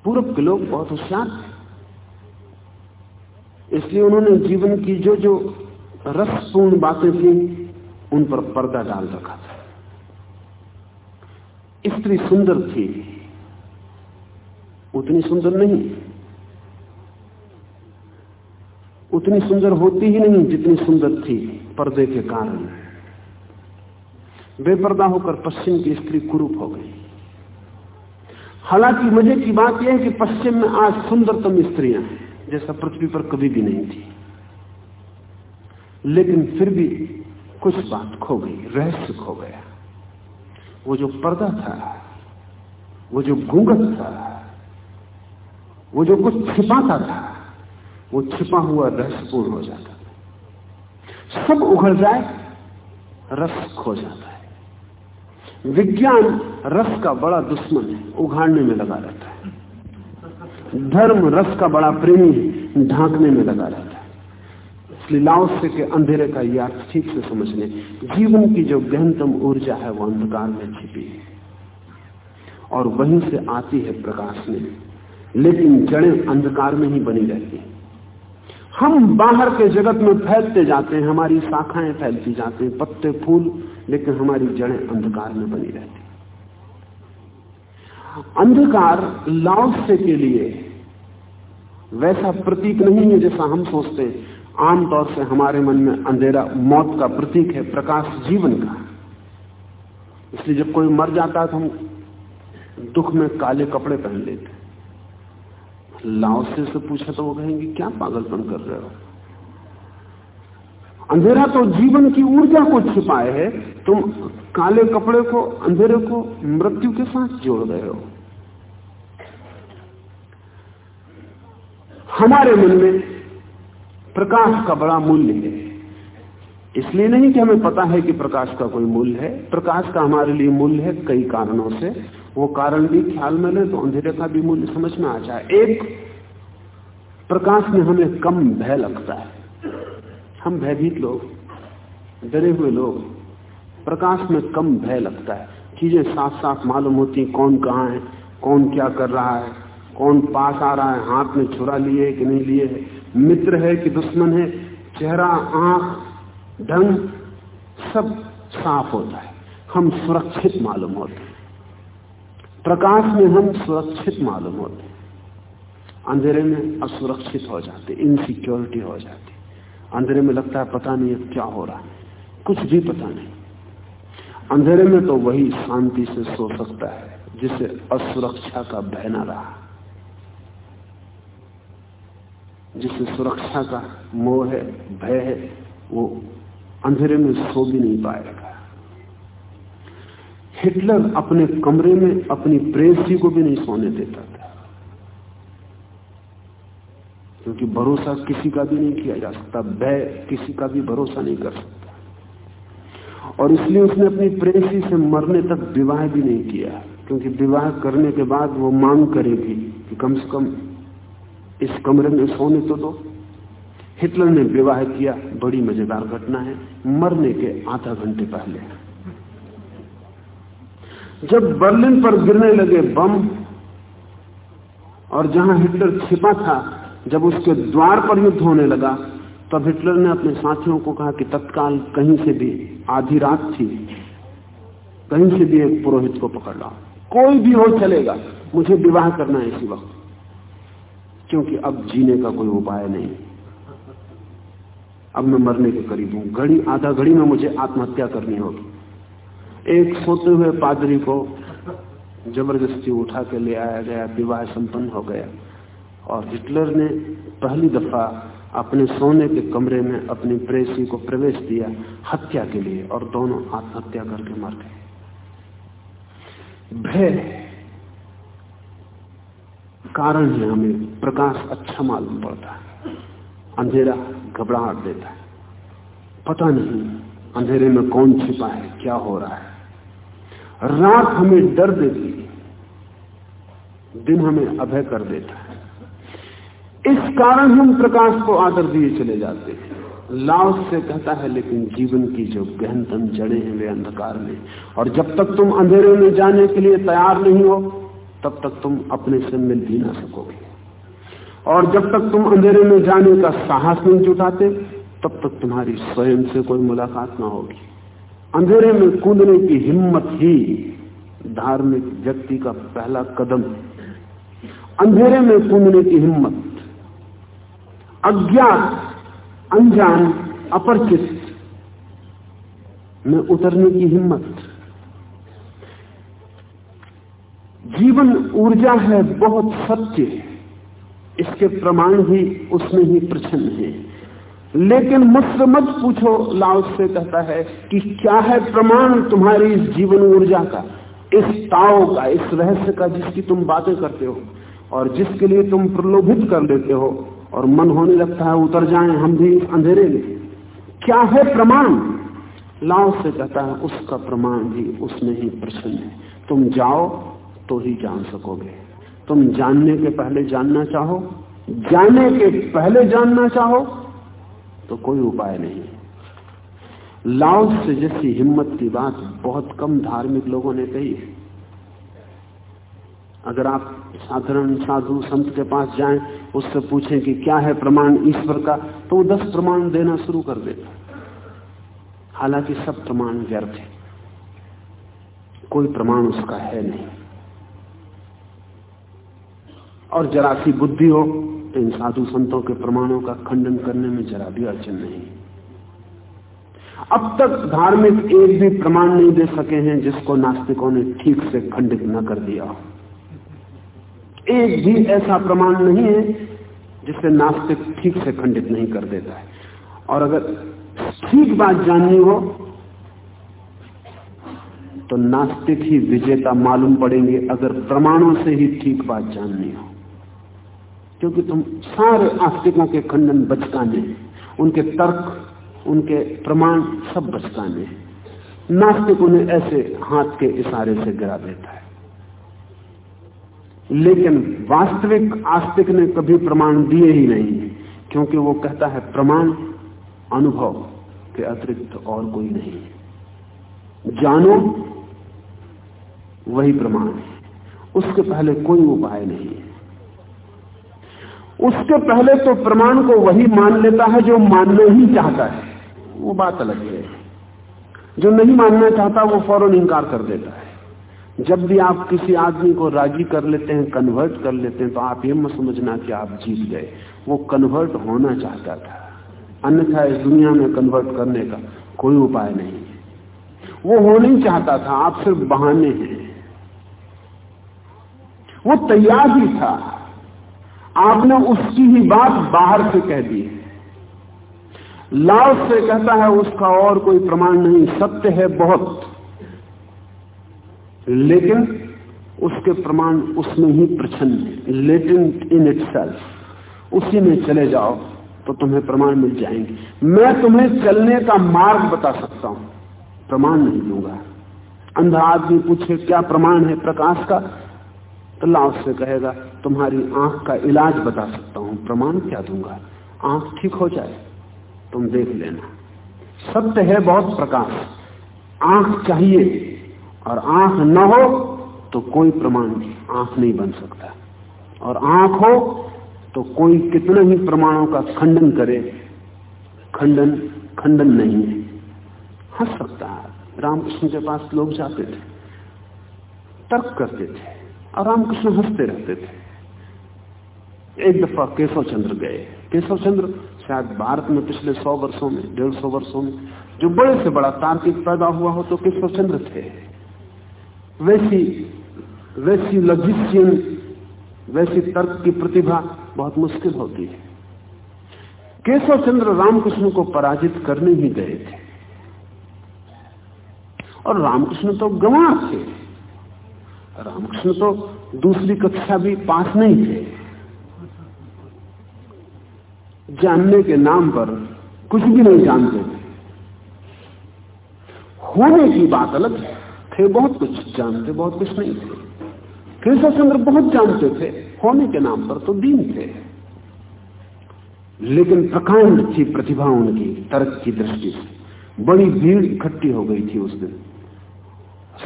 पूर्व के लोग बहुत होशियार थे। इसलिए उन्होंने जीवन की जो जो रसपूर्ण बातें थी, उन पर पर्दा डाल रखा था। स्त्री सुंदर थी। उतनी सुंदर नहीं। उतनी सुंदर होती ही नहीं जितनी सुंदर थी पर्दे के कारण। बेपर्दा होकर पश्चिम की स्त्री कुरूप हो गई। हालाँकि मज़े की बात यह है कि पश्चिम में आज सुंदरतम स्त्रियाँ हैं, जैसा पृथ्वी पर कभी भी नहीं थी। लेकिन फिर भी कुछ बात खो गई, रहस्य खो गया। वो जो पर्दा था, वो जो घूंघट था वो जो कुछ छिपाता था, वो छिपा हुआ रसपूर्ण हो जाता था। सब उघड़ जाए, रस खो जाता है। विज्ञान रस का बड़ा दुश्मन है उघाड़ने में लगा रहता है। धर्म रस का बड़ा प्रेमी है, ढांकने में लगा रहता है। इसलिए से के अंधेरे का यह अर्थ ठीक से समझ लें जीवन की जो गहनतम ऊर्जा है, वो अंधकार में छिपी है। और वहीं से आती है प्रकाश में। लेकिन जड़ें अंधकार में ही बनी रहती हैं। हम बाहर के जगत में फैलते जाते हैं, हमारी शाखाएँ फैलती जाती हैं, पत्ते, फूल, लेकिन हमारी जड़ें अंधकार में बनी रहती अंधकार लाओसे के लिए वैसा प्रतीक नहीं है जैसा हम सोचते हैं। आमतौर से हमारे मन में अंधेरा मौत का प्रतीक है, प्रकाश जीवन का। इसलिए जब कोई मर जाता है तो हम दुख में काले कपड़े पहन लेते लाओसे से पूछा तो वो कहेंगे, क्या पागलपन कर रहे हो? अंधेरा तो जीवन की ऊर्जा को छिपाए है। तुम काले कपड़े को, अंधेरे को मृत्यु के साथ जोड़ रहे हो। हमारे मन में प्रकाश का बड़ा मूल्य है। इसलिए नहीं कि हमें पता है कि प्रकाश का कोई मूल्य है। प्रकाश का हमारे लिए मूल्य है कई कारणों से। वो कारण भी ख्याल में ले तो अंधेरे का भी मूल्य समझ में आ जाए। एक प्रकाश में हमें कम भय लगता है। हम भयभीत लोग, डरे हुए लोग, प्रकाश में कम भय लगता है। चीज़ें साफ़ साफ़ मालूम होती कौन कहाँ है, कौन क्या कर रहा है, कौन पास आ रहा है, हाथ में छुरा लिए कि नहीं लिए है। मित्र है कि दुश्मन है, चेहरा, आँख, ढंग सब साफ़ होता है। हम सुरक्षित मालूम होते हैं। प्रकाश में हम सुरक्षित मालूम होते अंधेरे में असुरक्षित हो जाते इनसिक्योरिटी हो जाती अंधेरे में लगता है पता नहीं अब क्या हो रहा है। कुछ भी पता नहीं। अंधेरे में तो वही शांति से सो सकता है, जिसे असुरक्षा का भय न रहा। जिसे सुरक्षा का मोह है, भय है, वो अंधेरे में सो भी नहीं पाएगा। हिटलर अपने कमरे में अपनी प्रेसी को भी नहीं सोने देता था। क्योंकि भरोसा किसी का भी नहीं किया जा सकता, भय किसी का भी भरोसा नहीं कर सकता। और इसलिए उसने अपनी प्रेसी से मरने तक विवाह भी नहीं किया, क्योंकि विवाह करने के बाद वो मांग करेगी कि कम से कम इस कमरे में सोने तो दो। हिटलर ने विवाह किया, बड़ी मज़ेदार घटना है, मरने के आधा घंटे पहले। जब बर्लिन पर गिरने लगे बम, और जहाँ हिटलर छिपा था, जब उसके द्वार पर युद्ध होने लगा, तब हिटलर ने अपने साथियों को कहा कि तत्काल कहीं से भी आधी रात थी, कहीं से भी एक पुरोहित को पकड़ ला। कोई भी हो चलेगा, मुझे विवाह करना है इसी वक्त, क्योंकि अब जीने का कोई उपाय नहीं। अब मैं मरने के करीब हूँ। घड़ी, आधा घड़ी में मुझे आत्महत्या करनी होगी। एक सोते हुए पादरी को ज़बरदस्ती उठा के ले आया गया, विवाह संपन्न हो गया। और हिटलर ने पहली दफ़ा अपने सोने के कमरे में अपनी प्रेसी को प्रवेश दिया हत्या के लिए और दोनों आत्महत्या करके मर गए। भय कारण है हमें, प्रकाश अच्छा मालूम पड़ता है, अंधेरा घबराहट देता है। पता नहीं अंधेरे में कौन छिपा है, क्या हो रहा है। रात हमें डर देती है, दिन हमें अभय कर देता है। इस कारण हम प्रकाश को आदर दिए चले जाते हैं। लाओस से कहता है, लेकिन जीवन की जो गहनतम जड़े हैं, वे अंधकार में और जब तक तुम अंधेरे में जाने के लिए तैयार नहीं हो, तब तक तुम अपने से मिल भी ना सकोगे। और जब तक तुम अंधेरे में जाने का साहस नहीं जुटाते, तब तक तुम्हारी स्वयं से कोई मुलाकात ना होगी। अंधेरे में कूदने की हिम्मत ही धार्मिक व्यक्ति का पहला कदम है। अंधेरे में कूदने की हिम्मत अज्ञात अनजान, अपरिचित में उतरने की हिम्मत। जीवन ऊर्जा है बहुत सत्य, इसके प्रमाण भी उसमें ही प्रचन्न है। लेकिन मुझसे मत पूछो लाउस से कहता है कि क्या है प्रमाण तुम्हारी इस जीवन ऊर्जा का, इस ताओ का, इस रहस्य का जिसकी तुम बातें करते हो और जिसके लिए तुम प्रलोभित कर लेते हो और मन होने लगता है, उतर जाएँ, हम भी अंधेरे में। क्या है प्रमाण? लाओ से कहता है, उसका प्रमाण भी उसमें ही प्रश्न है। तुम जाओ तो ही जान सकोगे। तुम जानने के पहले जानना चाहो, जाने के पहले जानना चाहो तो कोई उपाय नहीं लाओस से जैसी हिम्मत की बात बहुत कम धार्मिक लोगों ने कही अगर आप साधारण साधु संत के पास जाएँ, उससे पूछें कि क्या है प्रमाण ईश्वर का तो वो दस प्रमाण देना शुरू कर देता हालाँकि सब प्रमाण व्यर्थ है। कोई प्रमाण उसका है नहीं। और जरा सी बुद्धि हो तो इन साधु संतों के प्रमाणों का खंडन करने में जरा भी अड़चन नहीं। अब तक धार्मिक एक भी प्रमाण नहीं दे सके हैं जिसको नास्तिकों ने ठीक से खंडित न कर दिया। एक भी ऐसा प्रमाण नहीं है जिसे नास्तिक ठीक से खंडित नहीं कर देता है। और अगर ठीक बात जाननी हो तो नास्तिक ही विजेता मालूम पड़ेंगे अगर प्रमाणों से ही ठीक बात जाननी हो। क्योंकि तुम सारे आस्तिकों के खंडन बचकाने उनके तर्क, उनके प्रमाण सब बचकाने नास्तिक उन्हें ऐसे हाथ के इशारे से गिरा देता है। लेकिन वास्तविक आस्तिक ने कभी प्रमाण दिए ही नहीं, क्योंकि वो कहता है प्रमाण, अनुभव के अतिरिक्त और कोई नहीं। जानो, वही प्रमाण है। उसके पहले कोई उपाय नहीं है। उसके पहले तो प्रमाण को वही मान लेता है जो मानना ही चाहता है। वो बात अलग है। जो नहीं मानना चाहता, वो फ़ौरन इंकार कर देता है। जब भी आप किसी आदमी को राज़ी कर लेते हैं कन्वर्ट कर लेते हैं तो आप ये मत समझना कि आप जीत गए। वो कन्वर्ट होना चाहता था। अन्यथा इस दुनिया में कन्वर्ट करने का कोई उपाय नहीं वो हो नहीं चाहता था, आप सिर्फ़ बहाने हैं। वो तैयार ही था। आपने उसकी ही बात बाहर से कह दी लाव से कहता है, उसका और कोई प्रमाण नहीं, सत्य है बहुत। लेकिन उसके प्रमाण उसमें ही प्रचंड लेटेंट इन इट उसी में चले जाओ तो तुम्हें प्रमाण मिल जाएँगे। मैं तुम्हें चलने का मार्ग बता सकता हूँ। प्रमाण नहीं दूँगा। अंधा आदमी पूछे, क्या प्रमाण है प्रकाश का? तो ला उससे कहेगा, तुम्हारी आँख का इलाज बता सकता हूँ, प्रमाण क्या दूँगा? आँख ठीक हो जाए, तुम देख लेना। सत्य है बहुत प्रकाश आँख चाहिए और आँख न हो तो कोई प्रमाण आँख नहीं बन सकता। और आँख हो तो कोई कितने ही प्रमाणों का खंडन करे, खंडन खंडन नहीं है। हंस सकता है। रामकृष्ण के पास लोग जाते थे, तर्क करते थे। और रामकृष्ण हँसते रहते थे। एक दफ़ा केशव चंद्र गए। केशव चंद्र शायद भारत में पिछले सौ वर्षों में, डेढ़ सौ वर्षों में, जो बड़े से बड़ा तार्किक पैदा हुआ हो तो केशव चंद्र थे। वैसी वैसी लॉजिस्टियन वैसी तर्क की प्रतिभा बहुत मुश्किल होती है। केशव चंद्र रामकृष्ण को पराजित करने ही गए थे। और रामकृष्ण तो गंवा थे। रामकृष्ण तो दूसरी कक्षा भी पास नहीं थे। जानने के नाम पर कुछ भी नहीं जानते थे। होने की बात अलग थे बहुत कुछ, जानते बहुत कुछ नहीं थे। केशव चंद्र बहुत जानते थे, होने के नाम पर तो दीन थे। लेकिन प्रकांड थी प्रतिभा उनकी, तर्क की दृष्टि से। बड़ी भीड़ इकट्ठी हो गई थी उस दिन।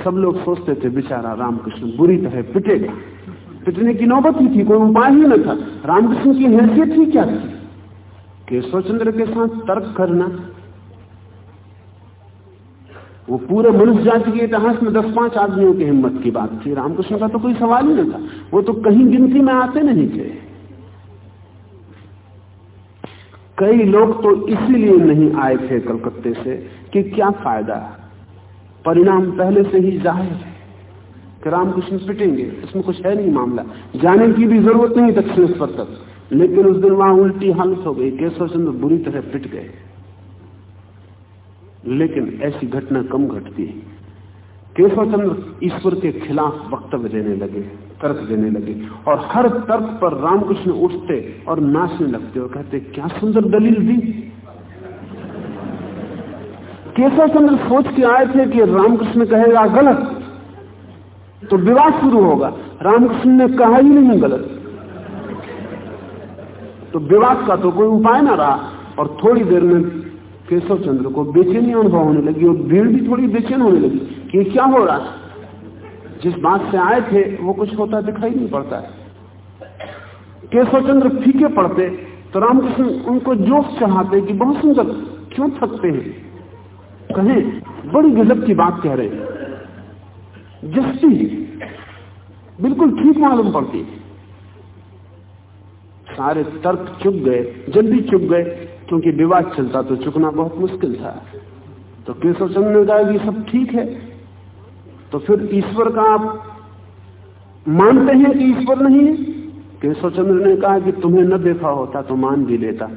सब लोग सोचते थे, बेचारा रामकृष्ण बुरी तरह पिटेगा। पिटने की नौबत ही थी, कोई उपाय ही न था। रामकृष्ण की हैसियत ही क्या थी? केशव चंद्र के साथ तर्क करना। वो पूरे मनुष्य जाति के इतिहास में दस पाँच आदमियों की हिम्मत की बात थी। रामकृष्ण का तो कोई सवाल ही नहीं था। वो तो कहीं गिनती में आते नहीं थे। कई लोग तो इसीलिए नहीं आए थे कलकत्ते से कि क्या फ़ायदा? परिणाम पहले से ही ज़ाहिर है कि रामकृष्ण पिटेंगे, इसमें कुछ है नहीं मामला। जाने की भी ज़रूरत नहीं दक्षिणेश्वर तक, लेकिन उस दिन वहाँ उल्टी हालत हो गई, केशव चंद्र बुरी तरह पिट गए। लेकिन ऐसी घटना कम घटती है। केशव चंद्र ईश्वर के खिलाफ वक्तव्य देने लगे, तर्क देने लगे, और हर तर्क पर रामकृष्ण उठते और नाचने लगते और कहते, क्या सुंदर दलील दी? केशव चंद्र सोच के आए थे कि रामकृष्ण कहेगा, गलत। तो विवाद शुरू होगा। रामकृष्ण ने कहा ही नहीं गलत। तो विवाद का तो कोई उपाय ना रहा और थोड़ी देर में केशव चंद्र को बेचैनी अनुभव होने लगी और भीड़ भी थोड़ी बेचैन होने लगी कि क्या हो रहा है। जिस बात से आए थे, वो कुछ होता दिखाई नहीं पड़ता है। केशव चंद्र फीके पड़ते तो रामकृष्ण उनको जोश चढ़ाते कि, बहुत सुंदर, क्यों थकते हैं? कहें, बड़ी गजब की बात कह रहे हैं। जस्ती बिल्कुल ठीक मालूम पड़ती। सारे तर्क चुप गए, जल्दी चुप गए, क्योंकि विवाद चलता तो चुकना बहुत मुश्किल था। तो केशव चंद्र ने कहा कि सब ठीक है। तो फिर ईश्वर का आप मानते हैं कि ईश्वर नहीं है? केशव चंद्र ने कहा कि तुम्हें न देखा होता तो मान भी लेता।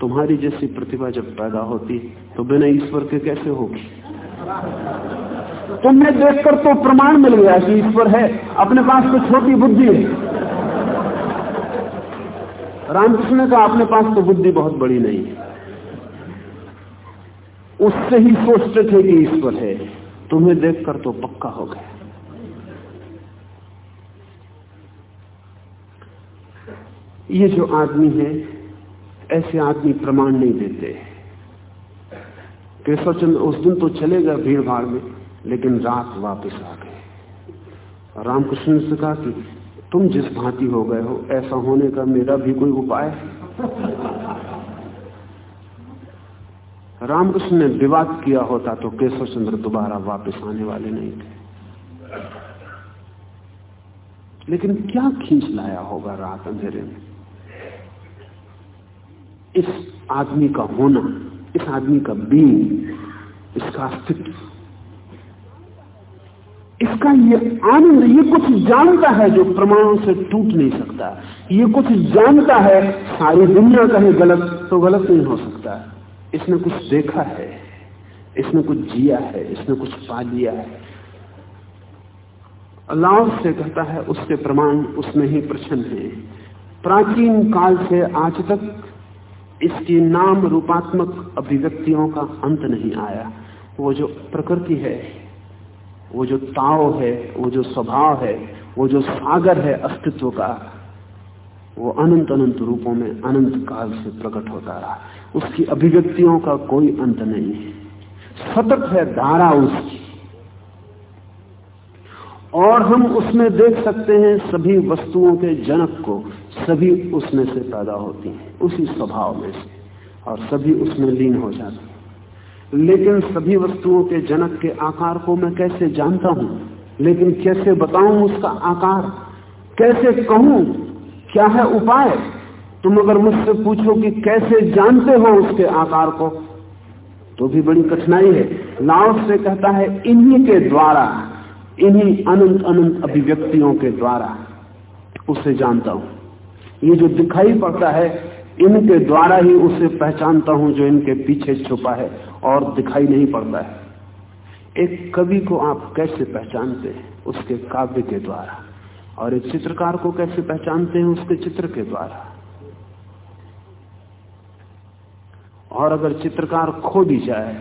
तुम्हारी जैसी प्रतिभा जब पैदा होती तो बिना ईश्वर के कैसे होगी? तुम्हें देखकर तो प्रमाण मिल गया कि ईश्वर है, अपने पास तो छोटी बुद्धि है। रामकृष्ण ने कहा अपने पास तो बुद्धि बहुत बड़ी नहीं है। उससे ही सोचते थे कि ईश्वर है, तुम्हें देखकर तो पक्का हो गया। ये जो आदमी है ऐसे आदमी प्रमाण नहीं देते। केशव चंद्र उस दिन तो चले गए भीड़ भाड़ में, लेकिन रात वापस आ गए। रामकृष्ण से कहा कि तुम जिस भांति हो गए हो, ऐसा होने का मेरा भी कोई उपाय रामकृष्ण ने विवाद किया होता तो केशव चंद्र दोबारा वापस आने वाले नहीं थे। लेकिन क्या खींच लाया होगा रात अंधेरे में? इस आदमी का होना, इस आदमी का बीन इसका अस्तित्व। इसका ये आनंद, ये कुछ जानता है जो प्रमाणों से टूट नहीं सकता। ये कुछ जानता है, सारी दुनिया कहे गलत तो गलत नहीं हो सकता। इसने कुछ देखा है, इसने कुछ जिया है, इसने कुछ पा लिया है। अल्लाह से कहता है, उसके प्रमाण उसमें ही प्रश्न है। प्राचीन काल से आज तक इसकी नाम रूपात्मक अभिव्यक्तियों का अंत नहीं आया। वो जो प्रकृति है, वो जो ताव है, वो जो स्वभाव है, वो जो सागर है अस्तित्व का, वो अनंत अनंत रूपों में अनंत काल से प्रकट होता रहा। उसकी अभिव्यक्तियों का कोई अंत नहीं है। सतत है धारा उसकी। और हम उसमें देख सकते हैं सभी वस्तुओं के जनक को। सभी उसमें से पैदा होती हैं, उसी स्वभाव में से, और सभी उसमें लीन हो जाती हैं। लेकिन सभी वस्तुओं के जनक के आकार को मैं कैसे जानता हूँ? लेकिन कैसे बताऊँ उसका आकार? कैसे कहूँ क्या है उपाय? तुम अगर मुझसे पूछो कि कैसे जानते हो उसके आकार को तो भी बड़ी कठिनाई है। लाओ से कहता है, इन्हीं के द्वारा, इन्हीं अनंत अनंत अभिव्यक्तियों के द्वारा उसे जानता हूँ। ये जो दिखाई पड़ता है, इनके द्वारा ही उसे पहचानता हूँ जो इनके पीछे छुपा है और दिखाई नहीं पड़ता है। एक कवि को आप कैसे पहचानते हैं उसके काव्य के द्वारा? और एक चित्रकार को कैसे पहचानते हैं उसके चित्र के द्वारा? और अगर चित्रकार खो दी जाए,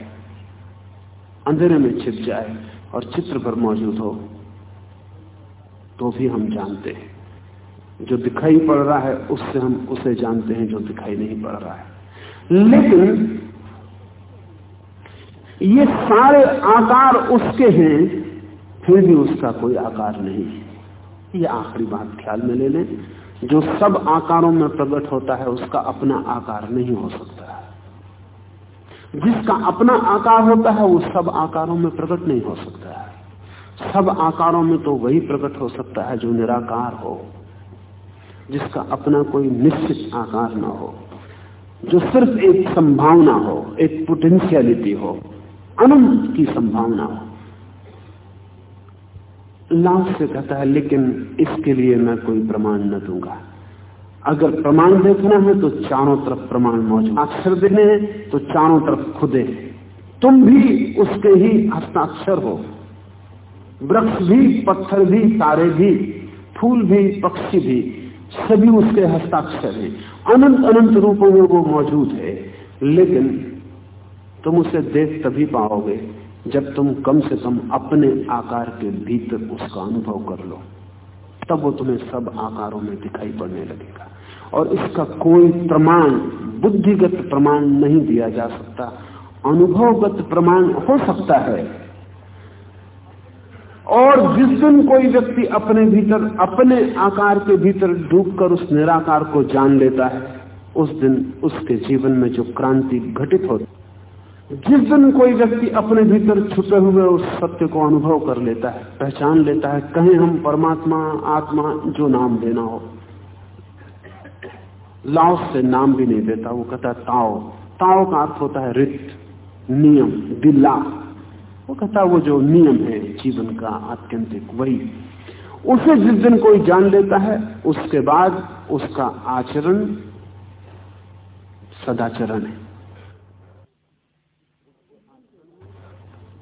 अंधेरे में छिप जाए और चित्र पर मौजूद हो तो भी हम जानते हैं। जो दिखाई पड़ रहा है, उससे हम उसे जानते हैं जो दिखाई नहीं पड़ रहा है। लेकिन ये सारे आकार उसके हैं, फिर भी उसका कोई आकार नहीं है। ये आखिरी बात ख्याल में ले लें। जो सब आकारों में प्रकट होता है, उसका अपना आकार नहीं हो सकता जिसका अपना आकार होता है, वो सब आकारों में प्रकट नहीं हो सकता है। सब आकारों में तो वही प्रकट हो सकता है जो निराकार हो। जिसका अपना कोई निश्चित आकार ना हो, जो सिर्फ़ एक संभावना हो, एक पोटेंशियलिटी हो, अनंत की संभावना हो। लाभ से कहता है, लेकिन इसके लिए मैं कोई प्रमाण न दूँगा। अगर प्रमाण देखना है तो चारों तरफ़ प्रमाण मौजूद। अक्षर देने हैं तो चारों तरफ़ खुदे तुम भी उसके ही हस्ताक्षर हो। वृक्ष भी, पत्थर भी, तारे भी, फूल भी, पक्षी भी सभी उसके हस्ताक्षर हैं। अनंत अनंत रूपों में वो मौजूद है। लेकिन तुम उसे देख तभी पाओगे जब तुम कम से कम अपने आकार के भीतर उसका अनुभव कर लो। तब वो तुम्हें सब आकारों में दिखाई पड़ने लगेगा। और इसका कोई प्रमाण, बुद्धिगत प्रमाण नहीं दिया जा सकता। अनुभवगत प्रमाण हो सकता है। और जिस दिन कोई व्यक्ति अपने भीतर, अपने आकार के भीतर डूबकर उस निराकार को जान लेता है, उस दिन उसके जीवन में जो क्रांति घटित होती जिस दिन कोई व्यक्ति अपने भीतर छुपे हुए उस सत्य को अनुभव कर लेता है, पहचान लेता है, कहीं हम परमात्मा, आत्मा, जो नाम देना हो। लाओ से नाम भी नहीं देता, वो कहता है ताओ। ताओ का अर्थ होता है रित नियम दिल्ला वो कहता वो जो नियम है जीवन का आत्यंतिक, वही। उसे जिस दिन कोई जान लेता है, उसके बाद उसका आचरण सदाचरण है।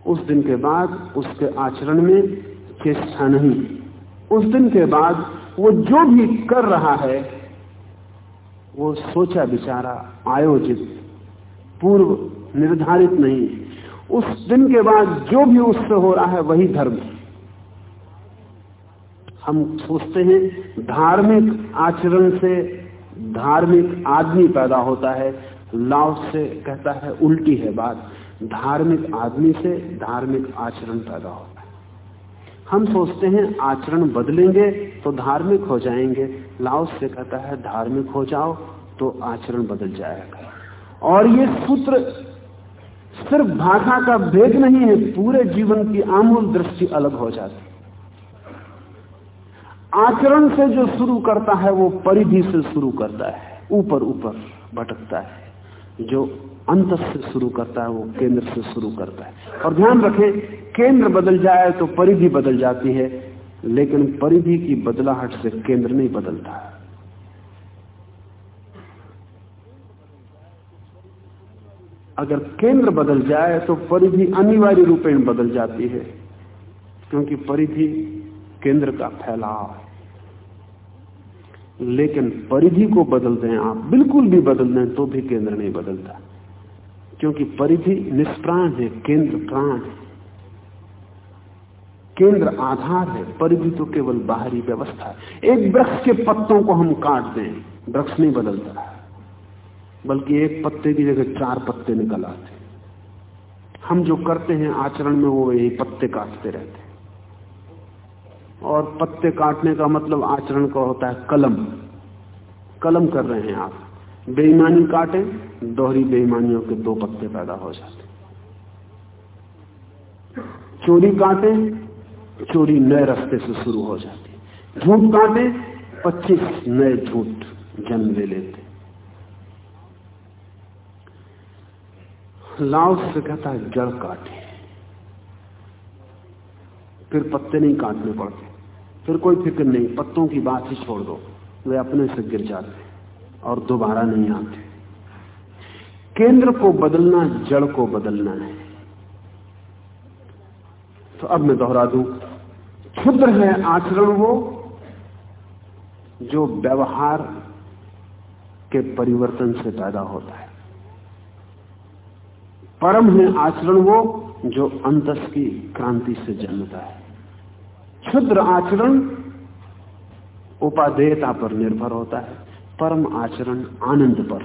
उस दिन के बाद उसके आचरण में चेष्टा नहीं। उस दिन के बाद वो जो भी कर रहा है, वो सोचा विचारा आयोजित, पूर्व निर्धारित नहीं। उस दिन के बाद जो भी उससे हो रहा है वही धर्म है। हम सोचते हैं, धार्मिक आचरण से धार्मिक आदमी पैदा होता है, लाव से कहता है, उल्टी है बात। धार्मिक आदमी से धार्मिक आचरण पैदा होता है। हम सोचते हैं, आचरण बदलेंगे तो धार्मिक हो जाएँगे। लाओस से कहता है, धार्मिक हो जाओ तो आचरण बदल जाएगा। और ये सूत्र सिर्फ़ भाषा का भेद नहीं है, पूरे जीवन की आमूल दृष्टि अलग हो जाती आचरण से जो शुरू करता है, वो परिधि से शुरू करता है, ऊपर ऊपर भटकता है। जो अंत से शुरू करता है, वो केंद्र से शुरू करता है। और ध्यान रखें, केंद्र बदल जाए तो परिधि बदल जाती है, लेकिन परिधि की बदलाहट से केंद्र नहीं बदलता अगर केंद्र बदल जाए तो परिधि अनिवार्य रूपेण बदल जाती है, क्योंकि परिधि केंद्र का फैलाव है। लेकिन परिधि को बदल दें आप, बिल्कुल भी बदल दें तो भी केंद्र नहीं बदलता, क्योंकि परिधि निष्प्राण है, केंद्र प्राण है। केंद्र आधार है, परिधि तो केवल बाहरी व्यवस्था है। एक वृक्ष के पत्तों को हम काट दें, वृक्ष नहीं बदलता। बल्कि एक पत्ते की जगह चार पत्ते निकल आते हम जो करते हैं आचरण में वो यही पत्ते काटते रहते और पत्ते काटने का मतलब आचरण का होता है कलम। कलम कर रहे हैं आप। बेईमानी काटे, दोहरी बेईमानियों के दो पत्ते पैदा हो जाते चोरी काटे, चोरी नए रास्ते से शुरू हो जाती झूठ काटे, पच्चीस नए झूठ जन्म ले लेते लाव से कहता है, जड़ काटे। फिर पत्ते नहीं काटने पड़ते। फिर कोई फ़िक्र नहीं, पत्तों की बात ही छोड़ दो। वे अपने से गिर जाते और दोबारा नहीं आते। केंद्र को बदलना, जड़ को बदलना है। तो अब मैं दोहरा दू। क्षुद्र है आचरण वो, जो व्यवहार के परिवर्तन से पैदा होता है। परम है आचरण वो जो अंतस की क्रांति से जन्मता है। क्षुद्र आचरण उपादेयता पर निर्भर होता है, परम आचरण आनंद पर।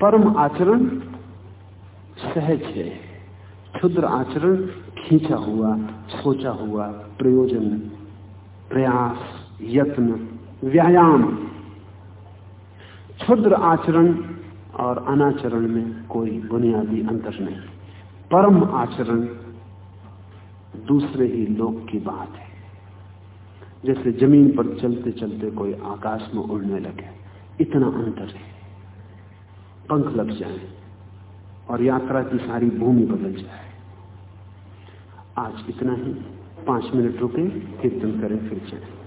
परम आचरण सहज है, क्षुद्र आचरण खींचा हुआ, सोचा हुआ, प्रयोजन, प्रयास, यत्न, व्यायाम। क्षुद्र आचरण और अनाचरण में कोई बुनियादी अंतर नहीं। परम आचरण दूसरे ही लोक की बात है। जैसे ज़मीन पर चलते चलते कोई आकाश में उड़ने लगे, इतना अंतर है। पंख लग जाए और यात्रा की सारी भूमि बदल जाए। आज इतना ही। पाँच मिनट रुके, कीर्तन करें, फिर जाए।